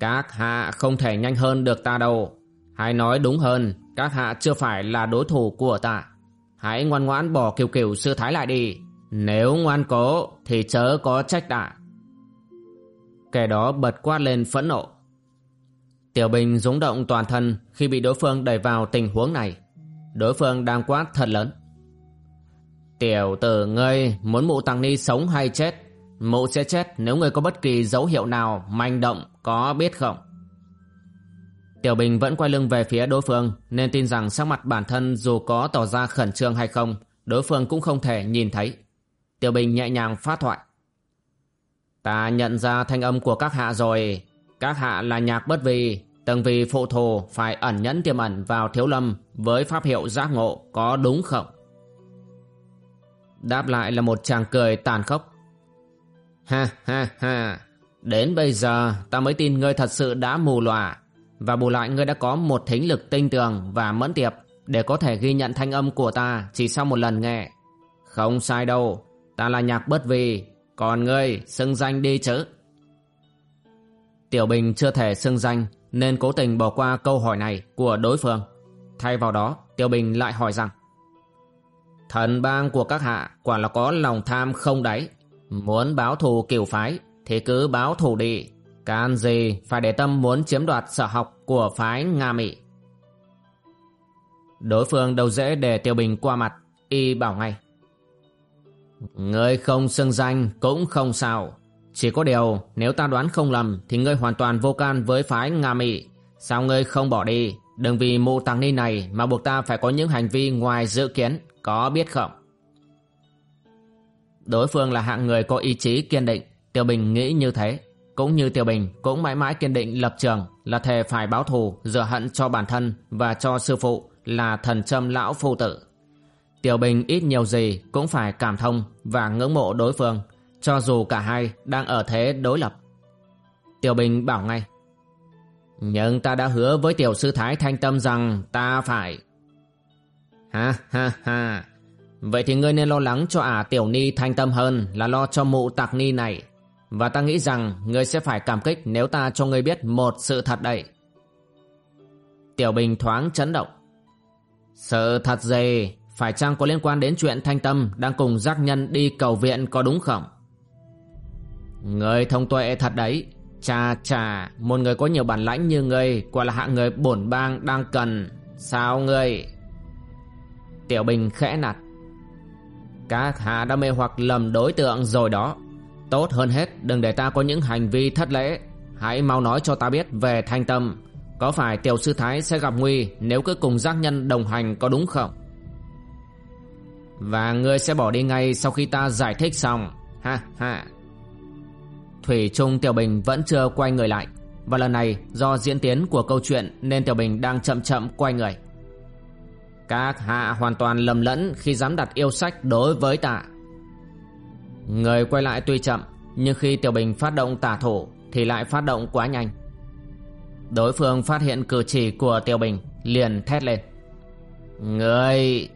Speaker 1: Các hạ không thể nhanh hơn được ta đâu. Hay nói đúng hơn, các hạ chưa phải là đối thủ của ta. Hãy ngoan ngoãn bỏ kiều kiều sư thái lại đi. Nếu ngoan cố thì chớ có trách tạ. Kẻ đó bật quát lên phẫn nộ. Tiểu Bình rúng động toàn thân khi bị đối phương đẩy vào tình huống này. Đối phương đang quát thật lớn. Tiểu tử ngươi muốn mụ tăng ni sống hay chết Mụ sẽ chết nếu người có bất kỳ dấu hiệu nào manh động có biết không? Tiểu Bình vẫn quay lưng về phía đối phương nên tin rằng sắc mặt bản thân dù có tỏ ra khẩn trương hay không, đối phương cũng không thể nhìn thấy. Tiểu Bình nhẹ nhàng phát thoại. Ta nhận ra thanh âm của các hạ rồi. Các hạ là nhạc bất vì, từng vì phụ thù phải ẩn nhẫn tiềm ẩn vào thiếu lâm với pháp hiệu giác ngộ có đúng không? Đáp lại là một chàng cười tàn khốc. Ha ha ha, đến bây giờ ta mới tin ngươi thật sự đã mù lòa và bù lại ngươi đã có một thính lực tinh tường và mẫn tiệp để có thể ghi nhận thanh âm của ta chỉ sau một lần nghe. Không sai đâu, ta là nhạc bất vì, còn ngươi xưng danh đi chứ. Tiểu Bình chưa thể xưng danh nên cố tình bỏ qua câu hỏi này của đối phương. Thay vào đó, Tiêu Bình lại hỏi rằng Thần bang của các hạ quả là có lòng tham không đáy Muốn báo thù kiểu phái thì cứ báo thù đi. Can gì phải để tâm muốn chiếm đoạt sở học của phái Nga Mỹ. Đối phương đâu dễ để Tiêu Bình qua mặt, y bảo ngay. Ngươi không xưng danh cũng không sao. Chỉ có điều nếu ta đoán không lầm thì ngươi hoàn toàn vô can với phái Nga Mỹ. Sao ngươi không bỏ đi? Đừng vì mụ tăng ni này mà buộc ta phải có những hành vi ngoài dự kiến, có biết không? Đối phương là hạng người có ý chí kiên định Tiểu Bình nghĩ như thế Cũng như Tiểu Bình cũng mãi mãi kiên định lập trường Là thề phải báo thù Rửa hận cho bản thân Và cho sư phụ là thần châm lão phu tử Tiểu Bình ít nhiều gì cũng phải cảm thông Và ngưỡng mộ đối phương cho dù cả hai đang ở thế đối lập. Tiểu Bình bảo ngay. Nhưng ta đã hứa với tiểu sư Thái Thanh Tâm rằng ta phải... Ha ha ha, vậy thì ngươi nên lo lắng cho ả tiểu ni thanh tâm hơn là lo cho mụ tạc ni này. Và ta nghĩ rằng ngươi sẽ phải cảm kích nếu ta cho ngươi biết một sự thật đây. Tiểu Bình thoáng chấn động. Sự thật gì? Phải chăng có liên quan đến chuyện Thanh Tâm đang cùng giác nhân đi cầu viện có đúng không? Người thông tuệ thật đấy. Chà chà, một người có nhiều bản lãnh như ngươi quả là hạng người bổn bang đang cần. Sao ngươi? Tiểu Bình khẽ nặt. Các hạ đã mê hoặc lầm đối tượng rồi đó. Tốt hơn hết đừng để ta có những hành vi thất lễ. Hãy mau nói cho ta biết về thanh tâm. Có phải tiểu sư thái sẽ gặp nguy nếu cứ cùng giác nhân đồng hành có đúng không? Và ngươi sẽ bỏ đi ngay sau khi ta giải thích xong. Ha ha. Thủy Trung Tiểu Bình vẫn chưa quay người lại. Và lần này, do diễn tiến của câu chuyện nên Tiểu Bình đang chậm chậm quay người. Các hạ hoàn toàn lầm lẫn khi dám đặt yêu sách đối với tạ Người quay lại tuy chậm, nhưng khi Tiểu Bình phát động tả thủ thì lại phát động quá nhanh. Đối phương phát hiện cử chỉ của Tiểu Bình, liền thét lên. Người...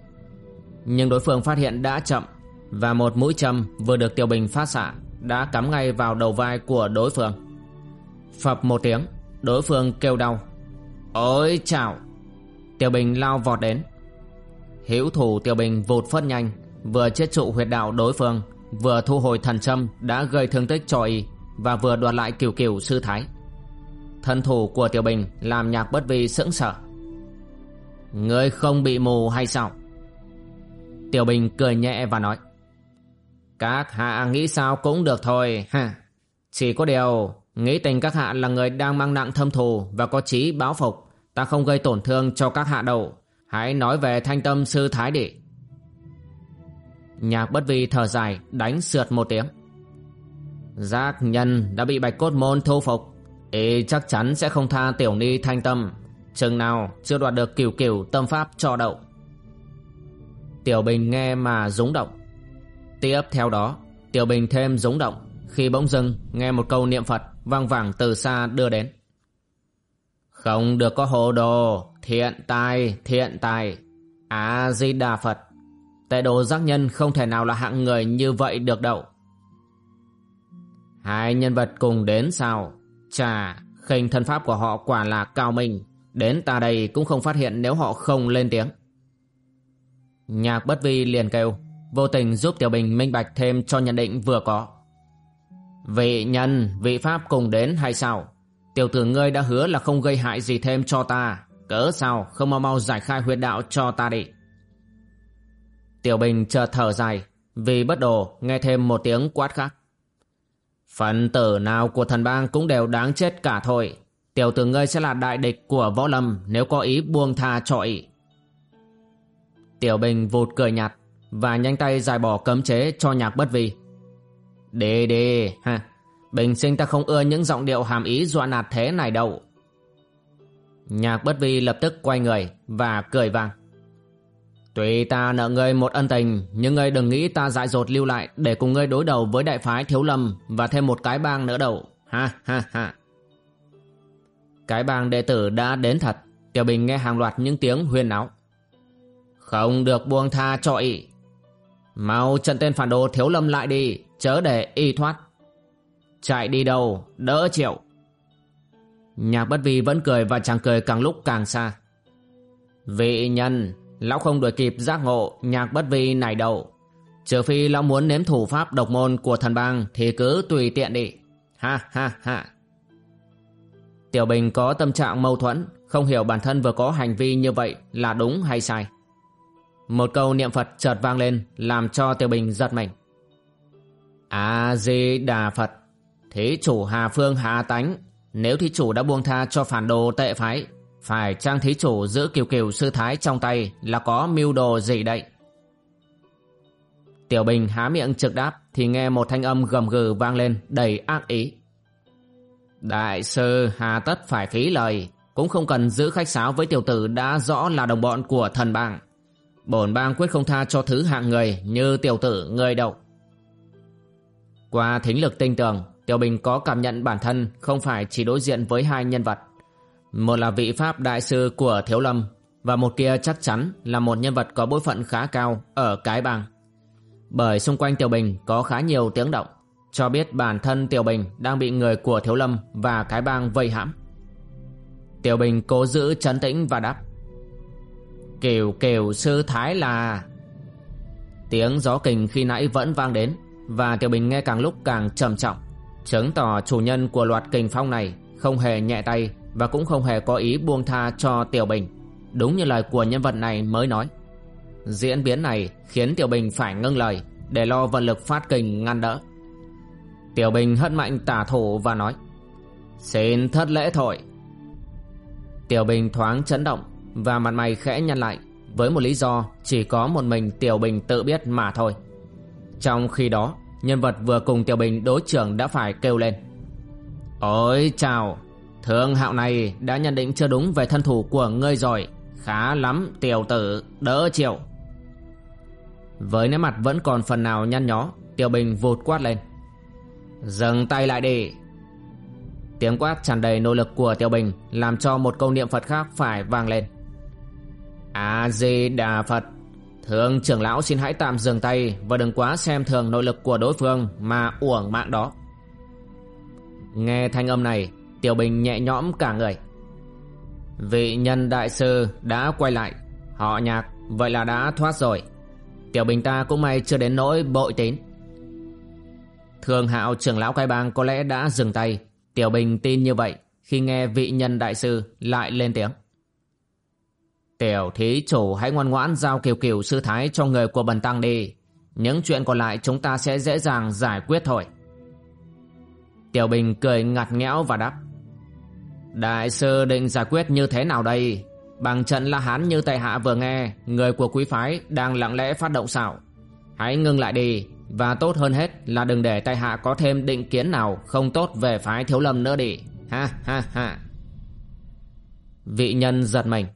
Speaker 1: Nhưng đối phương phát hiện đã chậm và một mũi châm vừa được Tiểu Bình phát xạ đã cắm ngay vào đầu vai của đối phương. Phập một tiếng, đối phương kêu đau. Ôi chào! Tiểu Bình lao vọt đến. Hữu thủ Tiểu Bình vụt phất nhanh, vừa chết trụ huyệt đạo đối phương, vừa thu hồi thần châm đã gây thương tích cho y và vừa đoạt lại kiểu kiểu sư thái. Thân thủ của Tiểu Bình làm nhạc bất vi sững sờ. Ngươi không bị mù hay sao? Tiểu Bình cười nhẹ và nói. Các hạ nghĩ sao cũng được thôi ha. Chỉ có điều, nghĩ tình các hạ là người đang mang nặng thâm thù và có chí báo phục. Ta không gây tổn thương cho các hạ đâu. Hãy nói về thanh tâm sư thái đi. Nhạc bất vi thở dài đánh sượt một tiếng. Giác nhân đã bị bạch cốt môn thu phục. Ý chắc chắn sẽ không tha tiểu ni thanh tâm. Chừng nào chưa đoạt được kiểu kiểu tâm pháp cho đậu. Tiểu Bình nghe mà rúng động. Tiếp theo đó, Tiểu Bình thêm rúng động khi bỗng dưng nghe một câu niệm Phật vang vẳng từ xa đưa đến. Không được có hồ đồ, thiện tài, thiện tài. A-di-đà Phật. Tệ đồ giác nhân không thể nào là hạng người như vậy được đâu. Hai nhân vật cùng đến sao? Chà, khinh thân pháp của họ quả là cao minh. Đến ta đây cũng không phát hiện nếu họ không lên tiếng. Nhạc bất vi liền kêu, vô tình giúp Tiểu Bình minh bạch thêm cho nhận định vừa có. Vị nhân, vị pháp cùng đến hay sao? Tiểu tử ngươi đã hứa là không gây hại gì thêm cho ta. Cớ sao không mau mau giải khai huyệt đạo cho ta đi. Tiểu Bình chợt thở dài, vì bất đồ nghe thêm một tiếng quát khác. Phần tử nào của thần bang cũng đều đáng chết cả thôi. Tiểu tử ngươi sẽ là đại địch của võ lâm nếu có ý buông tha trọi. Tiểu Bình vụt cười nhạt và nhanh tay giải bỏ cấm chế cho nhạc bất vi. đê đê ha. Bình sinh ta không ưa những giọng điệu hàm ý dọa nạt thế này đâu. Nhạc bất vi lập tức quay người và cười vang. Tuy ta nợ ngươi một ân tình, nhưng ngươi đừng nghĩ ta dại dột lưu lại để cùng ngươi đối đầu với đại phái thiếu lâm và thêm một cái bang nữa đâu. Ha ha ha. Cái bang đệ tử đã đến thật, Tiểu Bình nghe hàng loạt những tiếng huyên náo. Không được buông tha cho y. Mau trận tên phản đồ thiếu lâm lại đi, chớ để y thoát. Chạy đi đâu, đỡ chịu. Nhạc bất vi vẫn cười và chàng cười càng lúc càng xa. Vị nhân, lão không đuổi kịp giác ngộ nhạc bất vi này đâu. Trừ phi lão muốn nếm thủ pháp độc môn của thần bang thì cứ tùy tiện đi. Ha ha ha. Tiểu Bình có tâm trạng mâu thuẫn, không hiểu bản thân vừa có hành vi như vậy là đúng hay sai. Một câu niệm Phật chợt vang lên làm cho Tiểu Bình giật mình. A-di-đà Phật, thí chủ Hà Phương hạ tánh, nếu thí chủ đã buông tha cho phản đồ tệ phái, phải trang thí chủ giữ kiều kiều sư thái trong tay là có mưu đồ gì đây? Tiểu Bình há miệng trực đáp thì nghe một thanh âm gầm gừ vang lên đầy ác ý. Đại sư hà tất phải phí lời, cũng không cần giữ khách sáo với tiểu tử đã rõ là đồng bọn của thần bang. Bổn bang quyết không tha cho thứ hạng người như tiểu tử người đậu. Qua thính lực tinh tường, Tiểu Bình có cảm nhận bản thân không phải chỉ đối diện với hai nhân vật. Một là vị Pháp Đại sư của Thiếu Lâm và một kia chắc chắn là một nhân vật có bối phận khá cao ở cái bang. Bởi xung quanh Tiểu Bình có khá nhiều tiếng động, cho biết bản thân Tiểu Bình đang bị người của Thiếu Lâm và cái bang vây hãm. Tiểu Bình cố giữ trấn tĩnh và đáp. Kiều kiều sư thái là... Tiếng gió kình khi nãy vẫn vang đến và Tiểu Bình nghe càng lúc càng trầm trọng, chứng tỏ chủ nhân của loạt kình phong này không hề nhẹ tay và cũng không hề có ý buông tha cho Tiểu Bình, đúng như lời của nhân vật này mới nói. Diễn biến này khiến Tiểu Bình phải ngưng lời để lo vận lực phát kình ngăn đỡ. Tiểu Bình hất mạnh tả thủ và nói Xin thất lễ thổi Tiểu Bình thoáng chấn động và mặt mày khẽ nhăn lại với một lý do chỉ có một mình Tiểu Bình tự biết mà thôi. Trong khi đó, nhân vật vừa cùng Tiểu Bình đối trưởng đã phải kêu lên. Ôi chào, thương hạo này đã nhận định chưa đúng về thân thủ của ngươi rồi. Khá lắm, tiểu tử, đỡ chịu. Với nét mặt vẫn còn phần nào nhăn nhó, Tiểu Bình vụt quát lên. Dừng tay lại đi. Tiếng quát tràn đầy nỗ lực của Tiểu Bình làm cho một câu niệm Phật khác phải vang lên. A-di-đà Phật. Thượng trưởng lão xin hãy tạm dừng tay Và đừng quá xem thường nội lực của đối phương Mà uổng mạng đó. Nghe thanh âm này, Tiểu Bình nhẹ nhõm cả người. Vị nhân đại sư đã quay lại, Họ nhạc, Vậy là đã thoát rồi. Tiểu Bình ta cũng may chưa đến nỗi bội tín. Thường hạo trưởng lão cai bang có lẽ đã dừng tay. Tiểu Bình tin như vậy Khi nghe vị nhân đại sư lại lên tiếng. Tiểu thí chủ hãy ngoan ngoãn giao kiều kiều sư thái cho người của bần tăng đi. Những chuyện còn lại chúng ta sẽ dễ dàng giải quyết thôi. Tiểu Bình cười ngặt nghẽo và đáp. Đại sư định giải quyết như thế nào đây? Bằng trận La Hán như tại hạ vừa nghe, người của quý phái đang lặng lẽ phát động xảo. Hãy ngưng lại đi, và tốt hơn hết là đừng để tại hạ có thêm định kiến nào không tốt về phái thiếu lâm nữa đi. Ha ha ha. Vị nhân giật mình.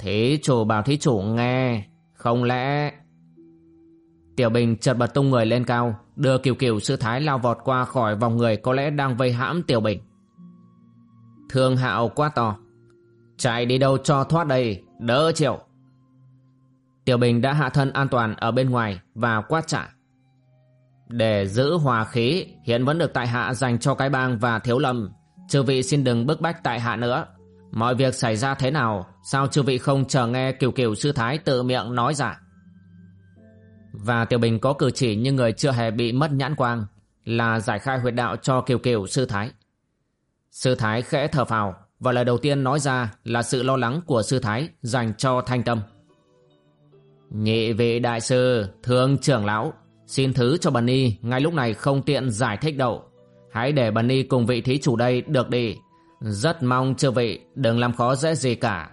Speaker 1: Thí chủ bảo thí chủ nghe. Không lẽ Tiểu Bình chợt bật tung người lên cao, Đưa kiều kiều sư thái lao vọt qua khỏi vòng người Có lẽ đang vây hãm Tiểu Bình. Thương hạo quá to, Chạy đi đâu cho thoát đây, Đỡ chịu Tiểu Bình đã hạ thân an toàn ở bên ngoài Và quát trả, Để giữ hòa khí, Hiện vẫn được tại hạ dành cho cái bang và thiếu lâm, Chư vị xin đừng bức bách tại hạ nữa. Mọi việc xảy ra thế nào? Sao chư vị không chờ nghe kiều kiều sư thái tự miệng nói ra Và Tiểu Bình có cử chỉ như người chưa hề bị mất nhãn quang Là giải khai huyệt đạo cho kiều kiều sư thái. Sư thái khẽ thở phào Và lời đầu tiên nói ra là sự lo lắng của sư thái dành cho thanh tâm. Nhị vị đại sư, thương trưởng lão Xin thứ cho Bần y ngay lúc này không tiện giải thích đâu. Hãy để Bần y cùng vị thí chủ đây được đi rất mong chư vị đừng làm khó dễ gì cả.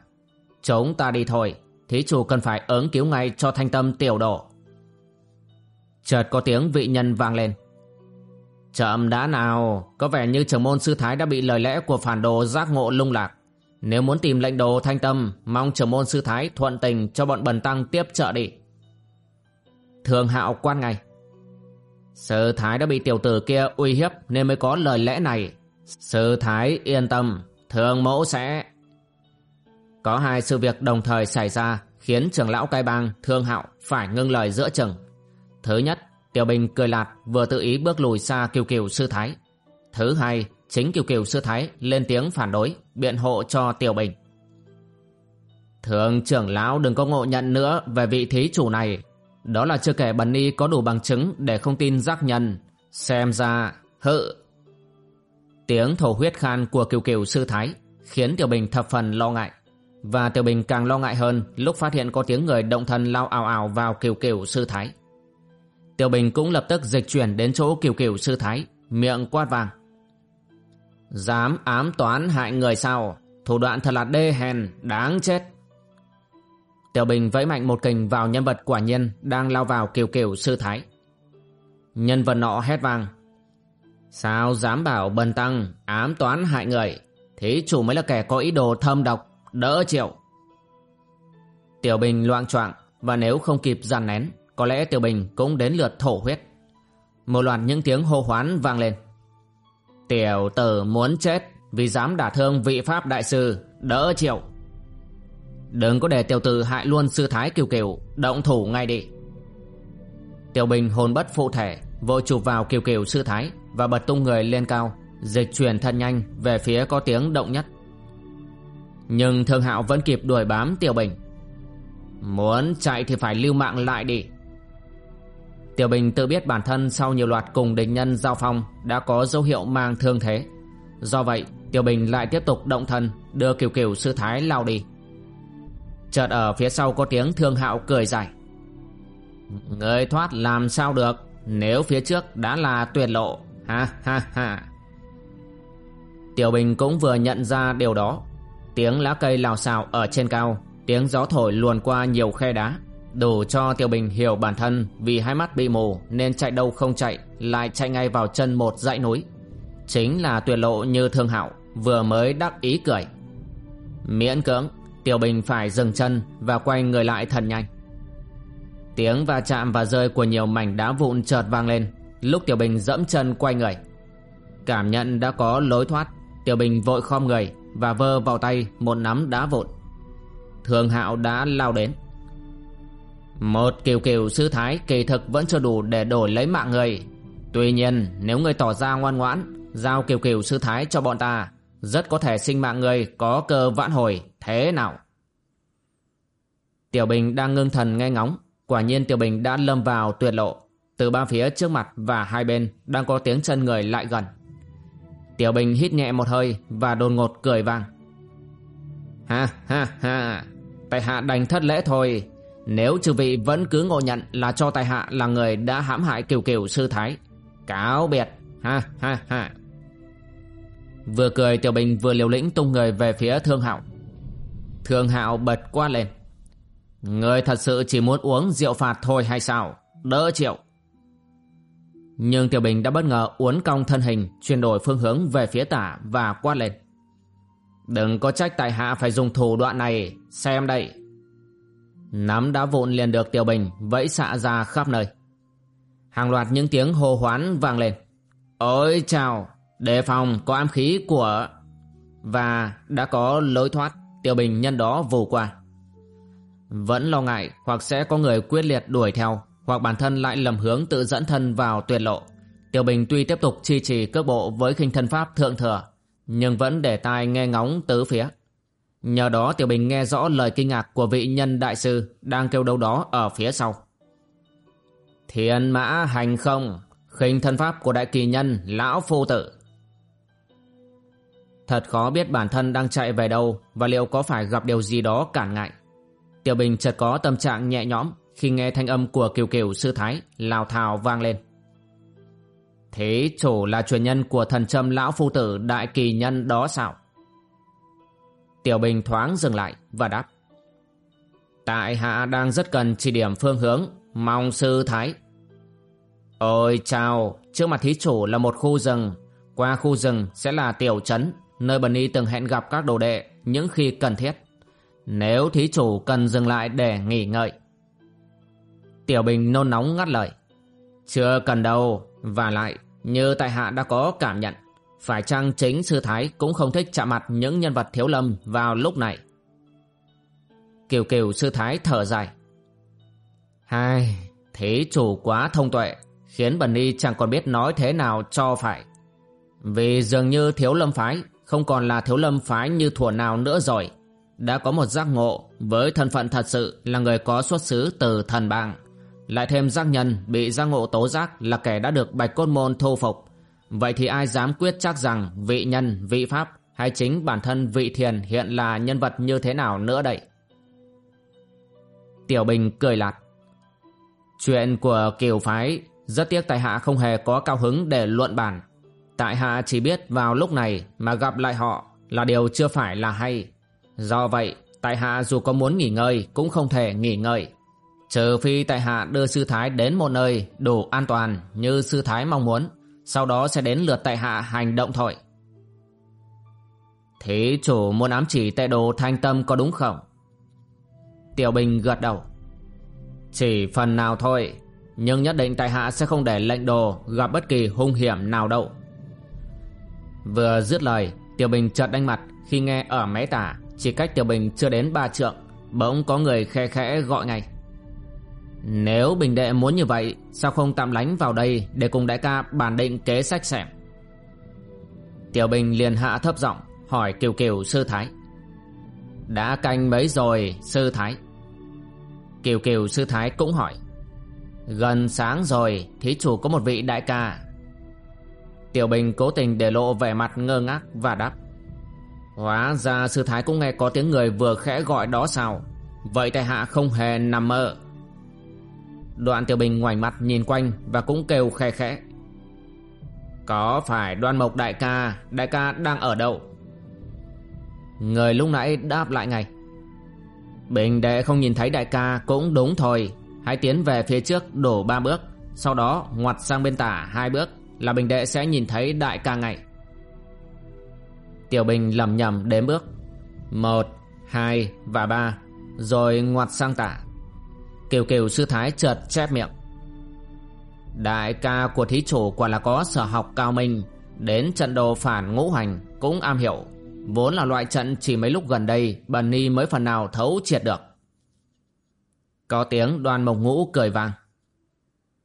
Speaker 1: Chúng ta đi thôi, thí chủ cần phải ứng cứu ngay cho thanh tâm tiểu đổ Chợt có tiếng vị nhân vang lên. Chậm đã nào, có vẻ như trưởng môn sư thái đã bị lời lẽ của phản đồ giác ngộ lung lạc. Nếu muốn tìm lệnh đồ thanh tâm, mong trưởng môn sư thái thuận tình cho bọn bần tăng tiếp trợ đi. Thường hạo quan ngay. Sư thái đã bị tiểu tử kia uy hiếp nên mới có lời lẽ này. Sư Thái yên tâm, thường mẫu sẽ... Có hai sự việc đồng thời xảy ra khiến trưởng lão cai bang Thương Hạo phải ngưng lời giữa chừng. Thứ nhất, Tiểu Bình cười lạt vừa tự ý bước lùi xa Kiều Kiều Sư Thái. Thứ hai, chính Kiều Kiều Sư Thái lên tiếng phản đối, biện hộ cho Tiểu Bình. Thường trưởng lão đừng có ngộ nhận nữa về vị thí chủ này. Đó là chưa kể Bần Ni có đủ bằng chứng để không tin giác nhân. Xem ra, hự Tiếng thổ huyết khan của Kiều Kiều sư thái khiến Tiểu Bình thập phần lo ngại. Và Tiểu Bình càng lo ngại hơn lúc phát hiện có tiếng người động thần lao ảo ảo vào Kiều Kiều sư thái. Tiểu Bình cũng lập tức dịch chuyển đến chỗ Kiều Kiều sư thái, miệng quát vàng. Dám ám toán hại người sao, thủ đoạn thật là đê hèn, đáng chết. Tiểu Bình vẫy mạnh một kình vào nhân vật quả nhiên đang lao vào Kiều Kiều sư thái. Nhân vật nọ hét vang. Sao dám bảo bần tăng ám toán hại người? Thế chủ mới là kẻ có ý đồ thâm độc, Đỡ chịu. Tiểu Bình loạn choạng, Và nếu không kịp giàn nén, Có lẽ Tiểu Bình cũng đến lượt thổ huyết. Một loạt những tiếng hô hoán vang lên. Tiểu tử muốn chết Vì dám đả thương vị pháp đại sư, Đỡ chịu. Đừng có để tiểu tử hại luôn sư thái kiều kiều, Động thủ ngay đi. Tiểu Bình hồn bất phụ thể, Vội chụp vào kiều kiều sư thái. Và bật tung người lên cao Dịch chuyển thật nhanh về phía có tiếng động nhất Nhưng thương hạo vẫn kịp đuổi bám Tiểu Bình Muốn chạy thì phải lưu mạng lại đi Tiểu Bình tự biết bản thân sau nhiều loạt cùng địch nhân giao phong đã có dấu hiệu mang thương thế. Do vậy, Tiểu Bình lại tiếp tục động thân đưa Kiều Kiều sư thái lao đi. Chợt ở phía sau có tiếng thương hạo cười dài. Người thoát làm sao được nếu phía trước đã là tuyệt lộ. Ha ha ha. Tiểu Bình cũng vừa nhận ra điều đó. Tiếng lá cây lào xào ở trên cao, tiếng gió thổi luồn qua nhiều khe đá Đủ cho Tiểu Bình hiểu bản thân vì hai mắt bị mù nên chạy đâu không chạy, lại chạy ngay vào chân một dãy núi. Chính là tuyệt lộ như thương hạo, vừa mới đắc ý cười. Miễn cưỡng, Tiểu Bình phải dừng chân và quay người lại thần nhanh. Tiếng va chạm và rơi của nhiều mảnh đá vụn chợt vang lên, lúc Tiểu Bình dẫm chân quay người. Cảm nhận đã có lối thoát, Tiểu Bình vội khom người và vơ vào tay một nắm đá vụn. Thường hạo đã lao đến. Một kiều kiều sư thái kỳ thực vẫn chưa đủ để đổi lấy mạng người Tuy nhiên nếu người tỏ ra ngoan ngoãn Giao kiều kiều sư thái cho bọn ta Rất có thể sinh mạng người có cơ vãn hồi Thế nào Tiểu Bình đang ngưng thần nghe ngóng Quả nhiên Tiểu Bình đã lâm vào tuyệt lộ từ ba phía trước mặt và hai bên Đang có tiếng chân người lại gần. Tiểu Bình hít nhẹ một hơi Và đột ngột cười vang. Ha ha ha, Tại hạ đành thất lễ thôi. Nếu chư vị vẫn cứ ngộ nhận là cho tài hạ là người đã hãm hại kiều kiều sư thái, Cáo biệt. Ha ha ha. Vừa cười, Tiểu Bình vừa liều lĩnh tung người về phía Thương Hạo. Thương Hạo bật qua lên. Người thật sự chỉ muốn uống rượu phạt thôi hay sao? Đỡ chịu. Nhưng Tiểu Bình đã bất ngờ uốn cong thân hình Chuyển đổi phương hướng về phía tả và quát lên Đừng có trách tại hạ phải dùng thủ đoạn này Xem đây Nắm đá vụn liền được Tiểu Bình vẫy xạ ra khắp nơi. Hàng loạt những tiếng hô hoán vang lên. Ôi chào, đề phòng có ám khí của... Và đã có lối thoát, Tiểu Bình nhân đó vù qua. Vẫn lo ngại hoặc sẽ có người quyết liệt đuổi theo, hoặc bản thân lại lầm hướng tự dẫn thân vào tuyệt lộ. Tiểu Bình tuy tiếp tục chi trì cước bộ với khinh thân pháp thượng thừa, nhưng vẫn để tai nghe ngóng tứ phía. Nhờ đó Tiểu Bình nghe rõ lời kinh ngạc của vị nhân đại sư đang kêu đâu đó ở phía sau. Thiên mã hành không, khinh thân pháp của đại kỳ nhân lão phu tử. Thật khó biết bản thân đang chạy về đâu và liệu có phải gặp điều gì đó cản ngại. Tiểu Bình chợt có tâm trạng nhẹ nhõm khi nghe thanh âm của kiều kiều sư thái lào thào vang lên. Thế chủ là truyền nhân của thần châm lão phu tử đại kỳ nhân đó sao? Tiểu Bình thoáng dừng lại và đáp. Tại hạ đang rất cần chỉ điểm phương hướng, mong sư thái. Ôi chào, trước mặt thí chủ là một khu rừng, qua khu rừng sẽ là tiểu trấn, nơi Bần Y từng hẹn gặp các đồ đệ những khi cần thiết. Nếu thí chủ cần dừng lại để nghỉ ngơi. Tiểu Bình nôn nóng ngắt lời. Chưa cần đâu, và lại, như tại hạ đã có cảm nhận. Phải chăng chính sư thái cũng không thích chạm mặt những nhân vật thiếu lâm vào lúc này? Kiều kiều sư thái thở dài. Hai, thế chủ quá thông tuệ, khiến bần ni chẳng còn biết nói thế nào cho phải. Vì dường như thiếu lâm phái không còn là thiếu lâm phái như thuở nào nữa rồi. Đã có một giác ngộ với thân phận thật sự là người có xuất xứ từ thần bang. Lại thêm giác nhân bị giang ngộ tố giác là kẻ đã được bạch cốt môn thu phục Vậy thì ai dám quyết chắc rằng vị nhân, vị pháp hay chính bản thân vị thiền hiện là nhân vật như thế nào nữa đây? Tiểu Bình cười lạt. Chuyện của kiều phái rất tiếc tại hạ không hề có cao hứng để luận bàn. Tại hạ chỉ biết vào lúc này mà gặp lại họ là điều chưa phải là hay. Do vậy, tại hạ dù có muốn nghỉ ngơi cũng không thể nghỉ ngơi. Trừ phi tại hạ đưa sư thái đến một nơi đủ an toàn như sư thái mong muốn. Sau đó sẽ đến lượt tại hạ hành động thôi Thế chủ muốn ám chỉ tệ đồ thanh tâm có đúng không? Tiểu Bình gật đầu Chỉ phần nào thôi, Nhưng nhất định tại hạ sẽ không để lệnh đồ Gặp bất kỳ hung hiểm nào đâu Vừa dứt lời, Tiểu Bình chợt đánh mặt Khi nghe ở mé tả, Chỉ cách Tiểu Bình chưa đến ba trượng, Bỗng có người khe khẽ gọi ngay nếu Bình Đệ muốn như vậy, Sao không tạm lánh vào đây Để cùng đại ca bàn định kế sách xem? Tiểu Bình liền hạ thấp giọng Hỏi Kiều Kiều sư thái. Đã canh mấy rồi, sư thái? Kiều Kiều sư thái cũng hỏi. Gần sáng rồi, Thí chủ có một vị đại ca. Tiểu Bình cố tình để lộ vẻ mặt ngơ ngác và đáp. Hóa ra sư thái cũng nghe có tiếng người vừa khẽ gọi đó sao? Vậy tại hạ không hề nằm mơ. Đoạn Tiểu Bình ngoảnh mặt nhìn quanh Và cũng kêu khe khẽ. Có phải đoan mộc đại ca Đại ca đang ở đâu? Người lúc nãy đáp lại ngay. Bình đệ không nhìn thấy đại ca cũng đúng thôi. Hãy tiến về phía trước đổ ba bước Sau đó ngoặt sang bên tả hai bước Là bình đệ sẽ nhìn thấy đại ca ngay. Tiểu Bình lầm nhầm đếm bước. Một, hai và ba Rồi ngoặt sang tả. Kiều Kiều sư thái chợt chép miệng. Đại ca của thí chủ quả là có sở học cao minh, Đến trận đồ phản ngũ hành cũng am hiểu. Vốn là loại trận chỉ mấy lúc gần đây, Bần ni mới phần nào thấu triệt được. Có tiếng đoàn mộc ngũ cười vang.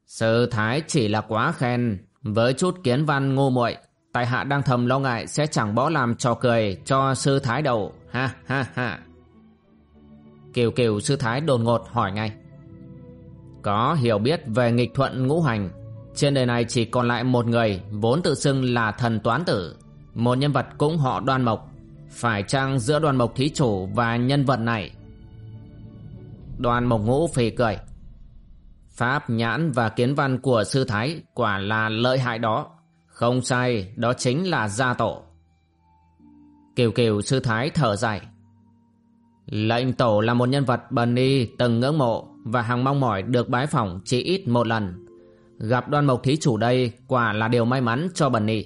Speaker 1: Sư thái chỉ là quá khen, Với chút kiến văn ngu muội, Tại hạ đang thầm lo ngại Sẽ chẳng bỏ làm trò cười cho sư thái đầu Ha ha ha. Kiều kiều sư thái đồn ngột hỏi ngay. Có hiểu biết về nghịch thuận ngũ hành. Trên đời này chỉ còn lại một người Vốn tự xưng là thần toán tử. Một nhân vật cũng họ đoan mộc phải chăng giữa đoàn mộc thí chủ và nhân vật này? Đoàn mộc ngũ phì cười. Pháp nhãn và kiến văn của sư thái quả là lợi hại đó. Không sai, đó chính là gia tổ. Kiều kiều sư thái thở dài. Lệnh tổ là một nhân vật bần ni từng ngưỡng mộ Và hằng mong mỏi được bái phỏng chỉ ít một lần. Gặp đoan mộc thí chủ đây quả là điều may mắn cho bần ni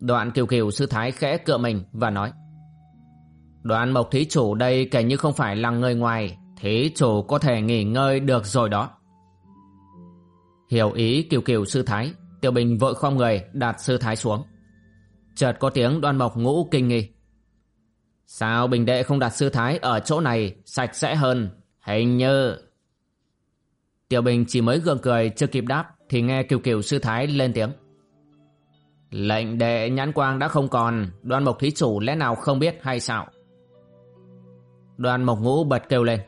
Speaker 1: Đoạn kiều kiều sư thái khẽ cựa mình và nói Đoạn mộc thí chủ đây kể như không phải là người ngoài, Thí chủ có thể nghỉ ngơi được rồi đó. Hiểu ý kiều kiều sư thái, Tiểu Bình vội khom người đặt sư thái xuống. Chợt có tiếng đoan mộc ngũ kinh nghi. Sao Bình Đệ không đặt sư thái ở chỗ này sạch sẽ hơn? Hình như. Tiểu Bình chỉ mới gượng cười, chưa kịp đáp, Thì nghe kiều kiều sư thái lên tiếng. Lệnh đệ nhãn quang đã không còn, Đoan mộc thí chủ lẽ nào không biết hay sao? Đoan mộc ngũ bật kêu lên.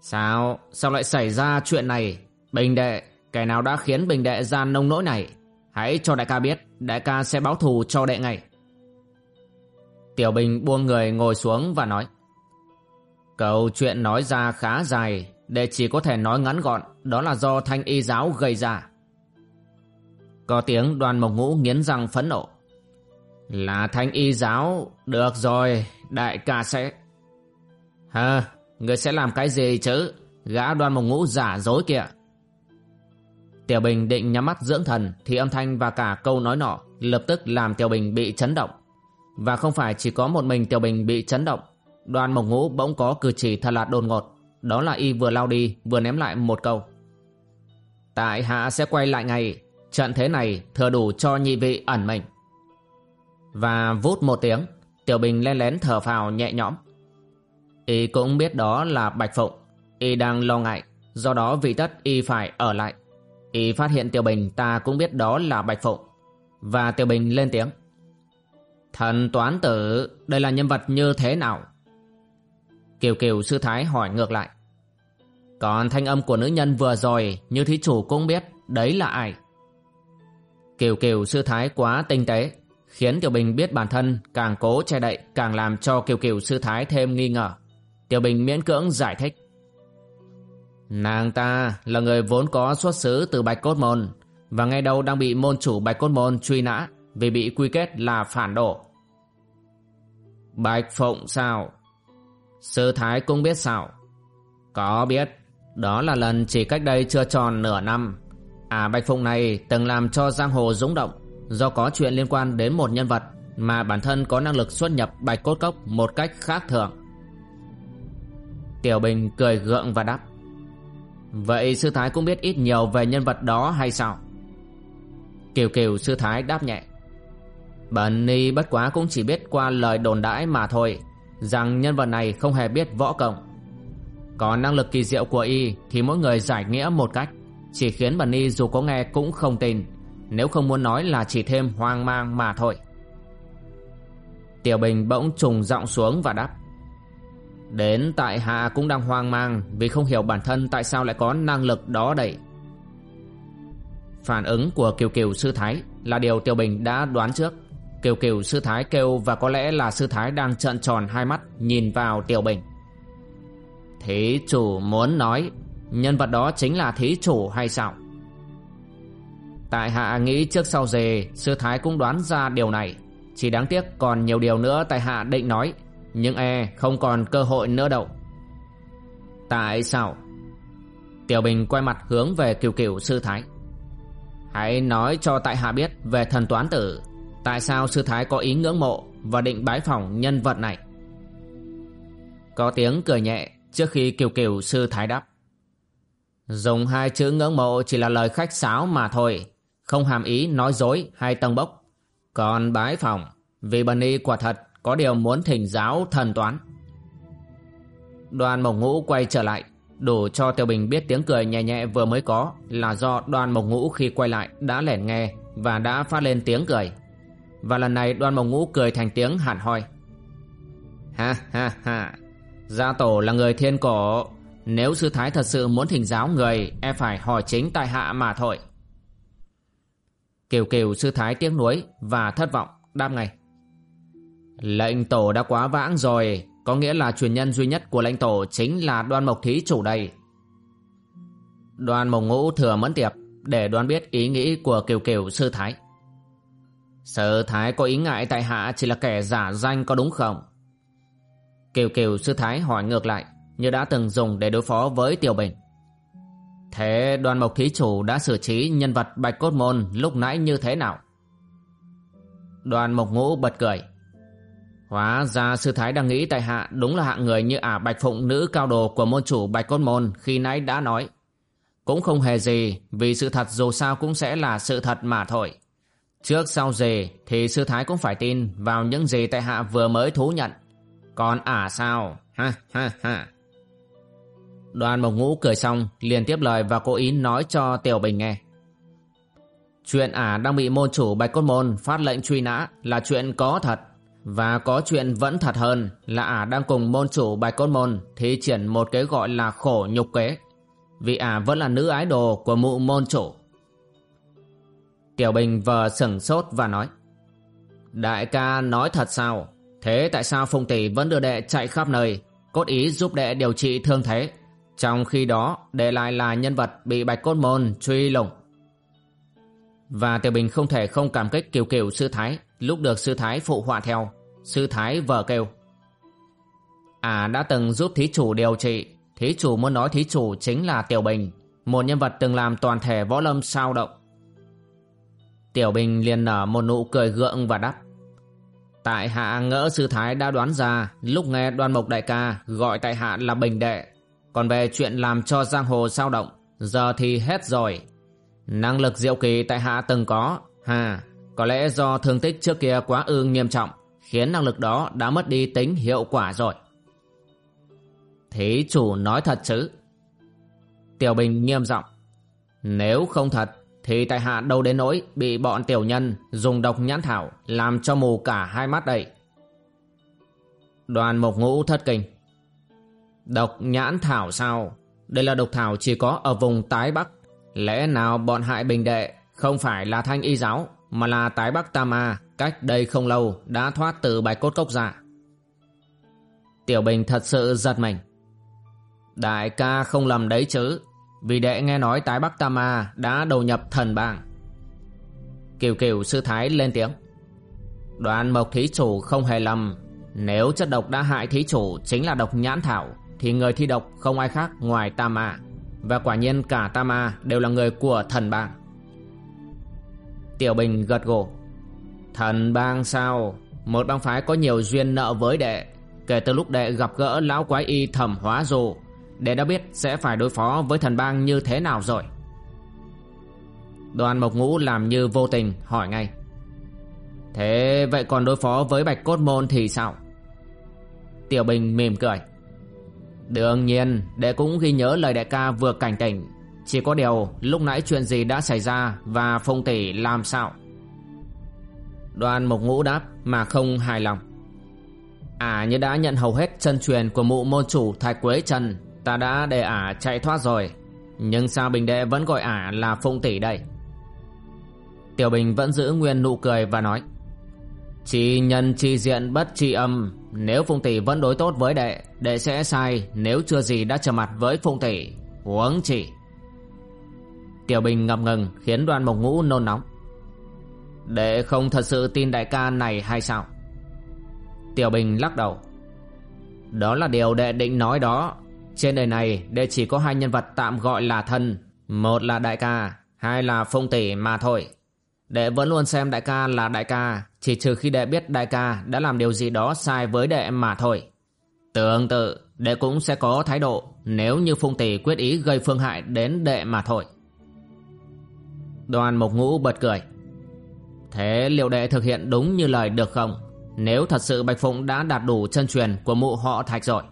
Speaker 1: Sao Sao lại xảy ra chuyện này? Bình đệ, Kẻ nào đã khiến bình đệ ra nông nỗi này? Hãy cho đại ca biết, Đại ca sẽ báo thù cho đệ ngay. Tiểu Bình buông người ngồi xuống và nói Câu chuyện nói ra khá dài để chỉ có thể nói ngắn gọn Đó là do thanh y giáo gây ra có tiếng đoàn mộc ngũ nghiến răng phẫn nộ. Là thanh y giáo, được rồi, đại ca sẽ... Hơ, người sẽ làm cái gì chứ? Gã đoàn mộc ngũ giả dối kìa. Tiểu Bình định nhắm mắt dưỡng thần thì âm thanh và cả câu nói nọ lập tức làm Tiểu Bình bị chấn động. Và không phải chỉ có một mình Tiểu Bình bị chấn động. Đoàn mộc ngũ bỗng có cử chỉ thật là đột ngột. Đó là y vừa lao đi, vừa ném lại một câu. Tại hạ sẽ quay lại ngay Trận thế này thừa đủ cho nhị vị ẩn mình Và vút một tiếng, Tiểu Bình len lén thở phào nhẹ nhõm Y cũng biết đó là Bạch Phụng Y đang lo ngại, Do đó vì tất Y phải ở lại Y phát hiện Tiểu Bình, ta cũng biết đó là Bạch Phụng Và Tiểu Bình lên tiếng Thần toán tử, Đây là nhân vật như thế nào? Kiều Kiều sư thái hỏi ngược lại. Còn thanh âm của nữ nhân vừa rồi, Như thí chủ cũng biết, Đấy là ai? Kiều Kiều sư thái quá tinh tế, Khiến Tiểu Bình biết bản thân càng cố che đậy, Càng làm cho Kiều Kiều sư thái thêm nghi ngờ. Tiểu Bình miễn cưỡng giải thích. Nàng ta là người vốn có xuất xứ từ Bạch Cốt Môn, Và ngay đầu đang bị môn chủ Bạch Cốt Môn truy nã vì bị quy kết là phản đổ Bạch Phụng sao? Sư Thái cũng biết sao? Có biết, Đó là lần chỉ cách đây chưa tròn nửa năm. À Bạch Phụng này từng làm cho giang hồ rúng động do có chuyện liên quan đến một nhân vật mà bản thân có năng lực xuất nhập Bạch Cốt Cốc một cách khác thường. Tiểu Bình cười gượng và đáp. Vậy sư thái cũng biết ít nhiều về nhân vật đó hay sao? Kiều kiều, sư thái đáp nhẹ. Bần ni bất quá cũng chỉ biết qua lời đồn đãi mà thôi, Rằng nhân vật này không hề biết võ công. Còn năng lực kỳ diệu của y Thì mỗi người giải nghĩa một cách, Chỉ khiến bần ni dù có nghe cũng không tin, Nếu không muốn nói là chỉ thêm hoang mang mà thôi. Tiểu Bình bỗng trùng giọng xuống và đáp, Đến tại hạ cũng đang hoang mang Vì không hiểu bản thân tại sao lại có năng lực đó đây. Phản ứng của Kiều Kiều Sư Thái Là điều Tiểu Bình đã đoán trước. Kiều Kiều, Sư Thái kêu Và có lẽ là Sư Thái đang trợn tròn hai mắt, Nhìn vào Tiểu Bình. Thí chủ muốn nói, Nhân vật đó chính là thí chủ hay sao? Tại hạ nghĩ trước sau gì Sư Thái cũng đoán ra điều này. Chỉ đáng tiếc còn nhiều điều nữa tại hạ định nói, Nhưng e không còn cơ hội nữa đâu. Tại sao? Tiểu Bình quay mặt hướng về Kiều Kiều, Sư Thái. Hãy nói cho tại hạ biết về thần toán tử. Tại sao sư thái có ý ngưỡng mộ Và định bái phỏng nhân vật này? Có tiếng cười nhẹ Trước khi kiều kiều sư thái đáp. Dùng hai chữ ngưỡng mộ Chỉ là lời khách sáo mà thôi, Không hàm ý nói dối hay tâng bốc. Còn bái phỏng, Vì bần y quả thật Có điều muốn thỉnh giáo thần toán. Đoàn mộc ngũ quay trở lại, Đủ cho Tiểu Bình biết tiếng cười nhẹ nhẹ vừa mới có Là do đoàn mộc ngũ khi quay lại đã lẻn nghe Và đã phát lên tiếng cười. Và lần này đoàn mộc ngũ cười thành tiếng hẳn hoi. Ha ha ha. Gia tổ là người thiên cổ. Nếu sư thái thật sự muốn thỉnh giáo người E phải hỏi chính tại hạ mà thôi. Kiều kiều sư thái tiếc nuối Và thất vọng, đáp ngay. Lệnh tổ đã quá vãng rồi, có nghĩa là truyền nhân duy nhất của lãnh tổ chính là đoan mộc thí chủ đây. Đoan mộc ngũ thừa mẫn tiệp để đoán biết ý nghĩ của kiều kiều sư thái. Sư thái có ý ngại tại hạ chỉ là kẻ giả danh có đúng không? Kiều kiều sư thái hỏi ngược lại, như đã từng dùng để đối phó với tiểu bình. Thế đoàn mộc thí chủ đã xử trí nhân vật bạch cốt môn lúc nãy như thế nào? Đoàn mộc ngũ bật cười. Hóa ra sư thái đang nghĩ tại hạ đúng là hạng người như ả bạch phụng nữ cao đồ của môn chủ bạch cốt môn khi nãy đã nói. Cũng không hề gì, vì sự thật dù sao cũng sẽ là sự thật mà thôi. Trước sau gì thì sư thái cũng phải tin vào những gì tại hạ vừa mới thú nhận. Còn ả sao? Ha ha ha. Đoàn mộc ngũ cười xong, liền tiếp lời và cố ý nói cho Tiểu Bình nghe. Chuyện ả đang bị môn chủ bạch cốt môn phát lệnh truy nã là chuyện có thật. Và có chuyện vẫn thật hơn là ả đang cùng môn chủ bạch cốt môn thi triển một cái gọi là khổ nhục kế. Vì ả vẫn là nữ ái đồ của mụ môn chủ. Tiểu Bình vờ sửng sốt và nói Đại ca nói thật sao? Thế tại sao Phùng Tỷ vẫn đưa đệ chạy khắp nơi, cốt ý giúp đệ điều trị thương thế? Trong khi đó, đệ lại là nhân vật bị bạch cốt môn truy lùng. Và Tiểu Bình không thể không cảm kích kiều kiều sư thái lúc được sư thái phụ họa theo. Sư thái vờ kêu. À đã từng giúp thí chủ điều trị, thí chủ muốn nói thí chủ chính là Tiểu Bình, một nhân vật từng làm toàn thể võ lâm sao động. Tiểu Bình liền nở một nụ cười gượng và đáp. Tại hạ ngỡ sư thái đã đoán ra lúc nghe đoan mộc đại ca gọi tại hạ là bình đệ. Còn về chuyện làm cho giang hồ sao động, giờ thì hết rồi. Năng lực diệu kỳ tại hạ từng có, hà, có lẽ do thương tích trước kia quá ư nghiêm trọng, khiến năng lực đó đã mất đi tính hiệu quả rồi. Thế chủ nói thật chứ? Tiểu Bình nghiêm giọng Nếu không thật, thì tại hạ đâu đến nỗi bị bọn tiểu nhân dùng độc nhãn thảo làm cho mù cả hai mắt đây. Đoàn mộc ngũ thất kinh. Độc nhãn thảo sao? Đây là độc thảo chỉ có ở vùng tái bắc Lẽ nào bọn hại bình đệ không phải là thanh y giáo mà là tái bắc Tam A cách đây không lâu đã thoát từ bài cốt cốc ra. Tiểu Bình thật sự giật mình. Đại ca không lầm đấy chứ, vì đệ nghe nói tái bắc Tam A đã đầu nhập thần bang. Kiều Kiều sư thái lên tiếng. Đoàn mộc thí chủ không hề lầm, nếu chất độc đã hại thí chủ chính là độc nhãn thảo, thì người thi độc không ai khác ngoài Tam A. Và quả nhiên cả Tam A đều là người của thần bang Tiểu Bình gật gù Thần bang sao Một bang phái có nhiều duyên nợ với đệ Kể từ lúc đệ gặp gỡ lão quái y thẩm hóa dù Đệ đã biết sẽ phải đối phó với thần bang như thế nào rồi. Đoàn Mộc Ngũ làm như vô tình hỏi ngay. Thế vậy còn đối phó với Bạch Cốt Môn thì sao? Tiểu Bình mỉm cười. Đương nhiên, đệ cũng ghi nhớ lời đại ca vừa cảnh tỉnh. Chỉ có điều lúc nãy chuyện gì đã xảy ra Và Phong Tỷ làm sao? Đoàn Mộc Ngũ đáp mà không hài lòng. À như đã nhận hầu hết chân truyền của mụ môn chủ Thạch Quế Trần Ta đã để ả chạy thoát rồi, Nhưng sao Bình Đệ vẫn gọi ả là Phụng Tỷ đây? Tiểu Bình vẫn giữ nguyên nụ cười và nói, Chi nhân chi diện bất chi âm, Nếu Phụng Tỷ vẫn đối tốt với đệ Đệ sẽ sai nếu chưa gì đã trở mặt với Phụng Tỷ. Huống chỉ Tiểu Bình ngập ngừng, khiến đoàn mộc ngũ nôn nóng. Đệ không thật sự tin đại ca này hay sao? Tiểu Bình lắc đầu. Đó là điều đệ định nói đó trên đời này, đệ chỉ có hai nhân vật tạm gọi là thân Một là đại ca, Hai là phong tỷ mà thôi. Đệ vẫn luôn xem đại ca là đại ca, Chỉ trừ khi đệ biết đại ca đã làm điều gì đó sai với đệ mà thôi. Tương tự, đệ cũng sẽ có thái độ Nếu như phong tỷ quyết ý gây phương hại đến đệ mà thôi. Đoàn mục Ngũ bật cười. Thế liệu đệ thực hiện đúng như lời được không? Nếu thật sự Bạch Phụng đã đạt đủ chân truyền của mụ họ Thạch rồi.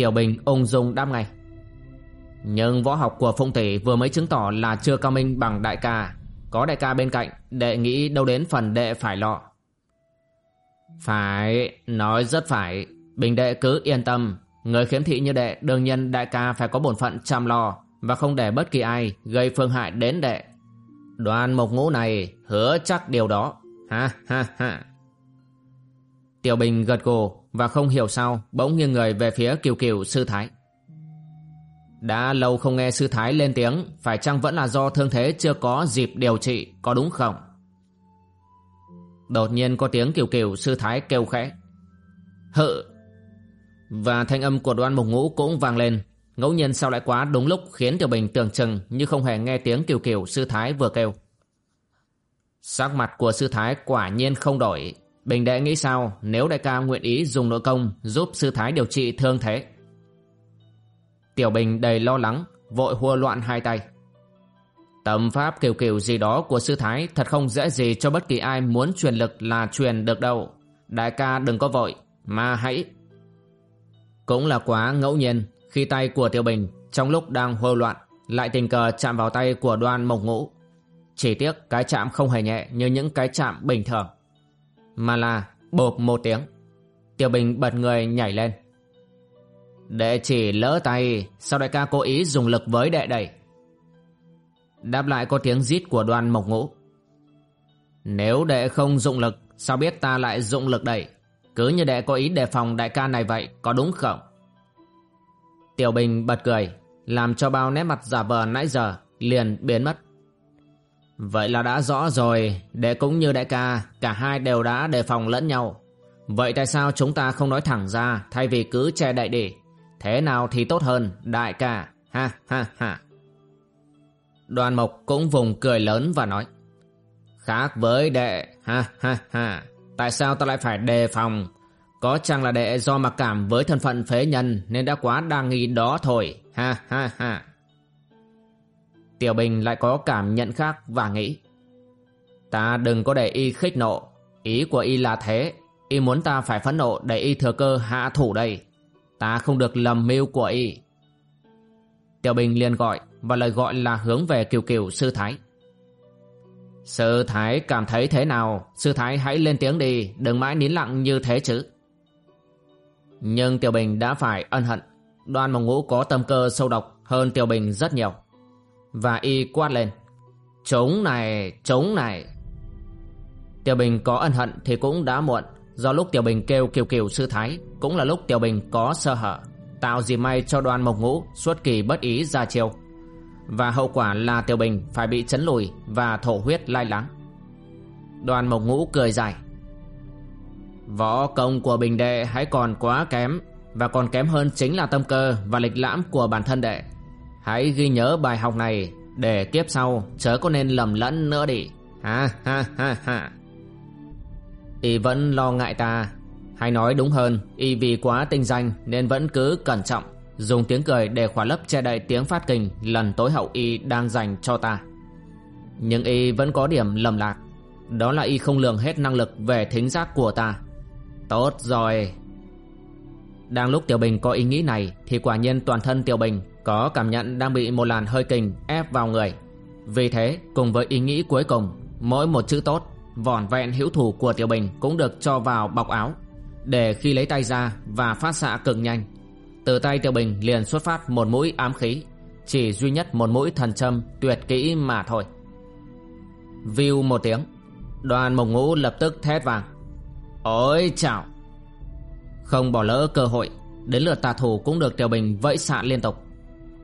Speaker 1: Tiểu Bình ung dung đáp ngay. Nhưng võ học của Phụng Tỷ vừa mới chứng tỏ là chưa cao minh bằng đại ca. Có đại ca bên cạnh Đệ nghĩ đâu đến phần đệ phải lo. Phải, nói rất phải. Bình đệ cứ yên tâm. Người khiếm thị như đệ đương nhiên đại ca phải có bổn phận chăm lo Và không để bất kỳ ai gây phương hại đến đệ. Đoàn mộc ngũ này hứa chắc điều đó. Ha ha ha. Tiểu Bình gật gù và không hiểu sao bỗng nghiêng người về phía Kiều Kiều sư thái. Đã lâu không nghe sư thái lên tiếng, phải chăng vẫn là do thương thế chưa có dịp điều trị, có đúng không? Đột nhiên có tiếng Kiều Kiều sư thái kêu khẽ. Hự! Và thanh âm của đoan mục ngũ cũng vang lên, ngẫu nhiên sao lại quá đúng lúc khiến Tiểu Bình tưởng chừng như không hề nghe tiếng Kiều Kiều sư thái vừa kêu. Sắc mặt của sư thái quả nhiên không đổi, Bình đệ nghĩ sao nếu đại ca nguyện ý dùng nội công giúp sư thái điều trị thương thế? Tiểu Bình đầy lo lắng, vội hua loạn hai tay. Tầm pháp kiểu kiểu gì đó của sư thái thật không dễ gì cho bất kỳ ai muốn truyền lực là truyền được đâu. Đại ca đừng có vội, mà hãy... Cũng là quá ngẫu nhiên khi tay của Tiểu Bình trong lúc đang hô loạn lại tình cờ chạm vào tay của đoan mộc ngũ. Chỉ tiếc cái chạm không hề nhẹ như những cái chạm bình thường mà là bộp một tiếng. Tiểu Bình bật người nhảy lên. Đệ chỉ lỡ tay, sao đại ca cố ý dùng lực với đệ đẩy? Đáp lại có tiếng rít của đoàn mộc ngũ. Nếu đệ không dụng lực, sao biết ta lại dụng lực đẩy? Cứ như đệ có ý đề phòng đại ca này vậy, có đúng không? Tiểu Bình bật cười, làm cho bao nét mặt giả vờ nãy giờ liền biến mất. Vậy là đã rõ rồi, đệ cũng như đại ca, cả hai đều đã đề phòng lẫn nhau. Vậy tại sao chúng ta không nói thẳng ra thay vì cứ che đậy đi? Thế nào thì tốt hơn, đại ca, ha ha ha. Đoàn mộc cũng vùng cười lớn và nói Khác với đệ, ha ha ha, tại sao ta lại phải đề phòng? Có chăng là đệ do mặc cảm với thân phận phế nhân nên đã quá đa nghi đó thôi, ha ha ha. Tiểu Bình lại có cảm nhận khác và nghĩ. Ta đừng có để y khích nộ. Ý của y là thế. Y muốn ta phải phẫn nộ để y thừa cơ hạ thủ đây. Ta không được lầm mưu của y. Tiểu Bình liền gọi Và lời gọi là hướng về Kiều Kiều Sư Thái. Sư Thái cảm thấy thế nào? Sư Thái hãy lên tiếng đi, Đừng mãi nín lặng như thế chứ. Nhưng Tiểu Bình đã phải ân hận. Đoan mộng Ngũ có tâm cơ sâu độc Hơn Tiểu Bình rất nhiều và y quát lên Trống này, trống này. Tiểu Bình có ân hận thì cũng đã muộn. Do lúc Tiểu Bình kêu kiều kiều sư thái Cũng là lúc Tiểu Bình có sơ hở Tạo gì may cho đoàn mộc ngũ Suốt kỳ bất ý ra chiêu. Và hậu quả là Tiểu Bình phải bị chấn lùi Và thổ huyết lai lắng Đoàn mộc ngũ cười dài Võ công của Bình Đệ hãy còn quá kém Và còn kém hơn chính là tâm cơ Và lịch lãm của bản thân đệ. Hãy ghi nhớ bài học này để kiếp sau chớ có nên lầm lẫn nữa đi. Ha ha ha ha. Y vẫn lo ngại ta. Hay nói đúng hơn, y vì quá tinh danh nên vẫn cứ cẩn trọng, Dùng tiếng cười để khỏa lấp che đậy tiếng phát kinh Lần tối hậu y đang dành cho ta Nhưng y vẫn có điểm lầm lạc Đó là y không lường hết năng lực về thính giác của ta Tốt rồi Đang lúc Tiểu Bình có ý nghĩ này Thì quả nhiên toàn thân Tiểu Bình có cảm nhận đang bị một làn hơi kình ép vào người. Vì thế, cùng với ý nghĩ cuối cùng, Mỗi một chữ tốt, Vỏn vẹn hữu thủ của Tiểu Bình Cũng được cho vào bọc áo, Để khi lấy tay ra và phát xạ cực nhanh, Từ tay Tiểu Bình liền xuất phát một mũi ám khí, Chỉ duy nhất một mũi thần châm tuyệt kỹ mà thôi. View một tiếng, Đoàn mộng ngũ lập tức thét vàng. Ôi chào! Không bỏ lỡ cơ hội, Đến lượt tà thủ cũng được Tiểu Bình vẫy xạ liên tục.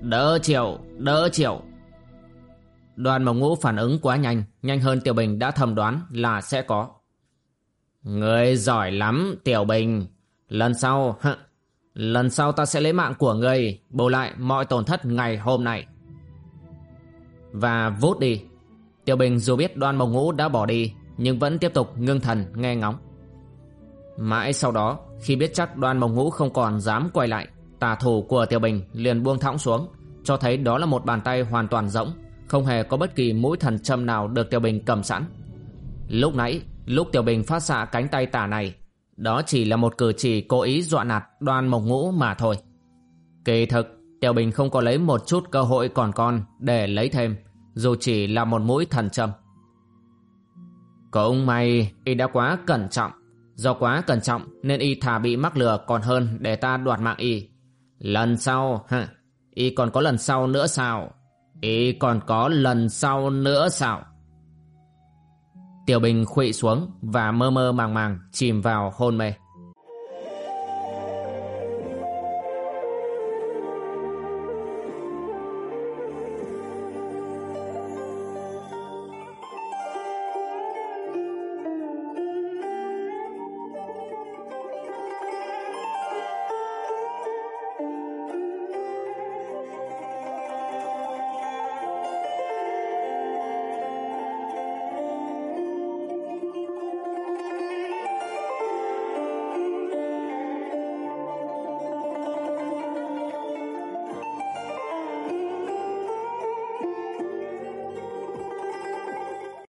Speaker 1: Đỡ chiều, đỡ chiều Đoàn mộng ngũ phản ứng quá nhanh Nhanh hơn Tiểu Bình đã thầm đoán là sẽ có. Người giỏi lắm Tiểu Bình. Lần sau Lần sau ta sẽ lấy mạng của người Bù lại mọi tổn thất ngày hôm nay. Và vút đi. Tiểu Bình dù biết đoan mộng ngũ đã bỏ đi Nhưng vẫn tiếp tục ngưng thần nghe ngóng. Mãi sau đó Khi biết chắc đoan mộng ngũ không còn dám quay lại Tà thủ của Tiểu Bình liền buông thõng xuống. Cho thấy đó là một bàn tay hoàn toàn rỗng Không hề có bất kỳ mũi thần châm nào được Tiểu Bình cầm sẵn. Lúc nãy Lúc Tiểu Bình phát xạ cánh tay tả này Đó chỉ là một cử chỉ cố ý dọa nạt đoan Mộc ngũ mà thôi. Kỳ thực Tiểu Bình không có lấy một chút cơ hội còn con Để lấy thêm Dù chỉ là một mũi thần châm. Cũng may Y đã quá cẩn trọng. Do quá cẩn trọng nên Y thà bị mắc lừa còn hơn để ta đoạt mạng Y. Lần sau ha, Y còn có lần sau nữa sao Y còn có lần sau nữa sao Tiểu Bình khuỵu xuống và mơ mơ màng màng chìm vào hôn mê.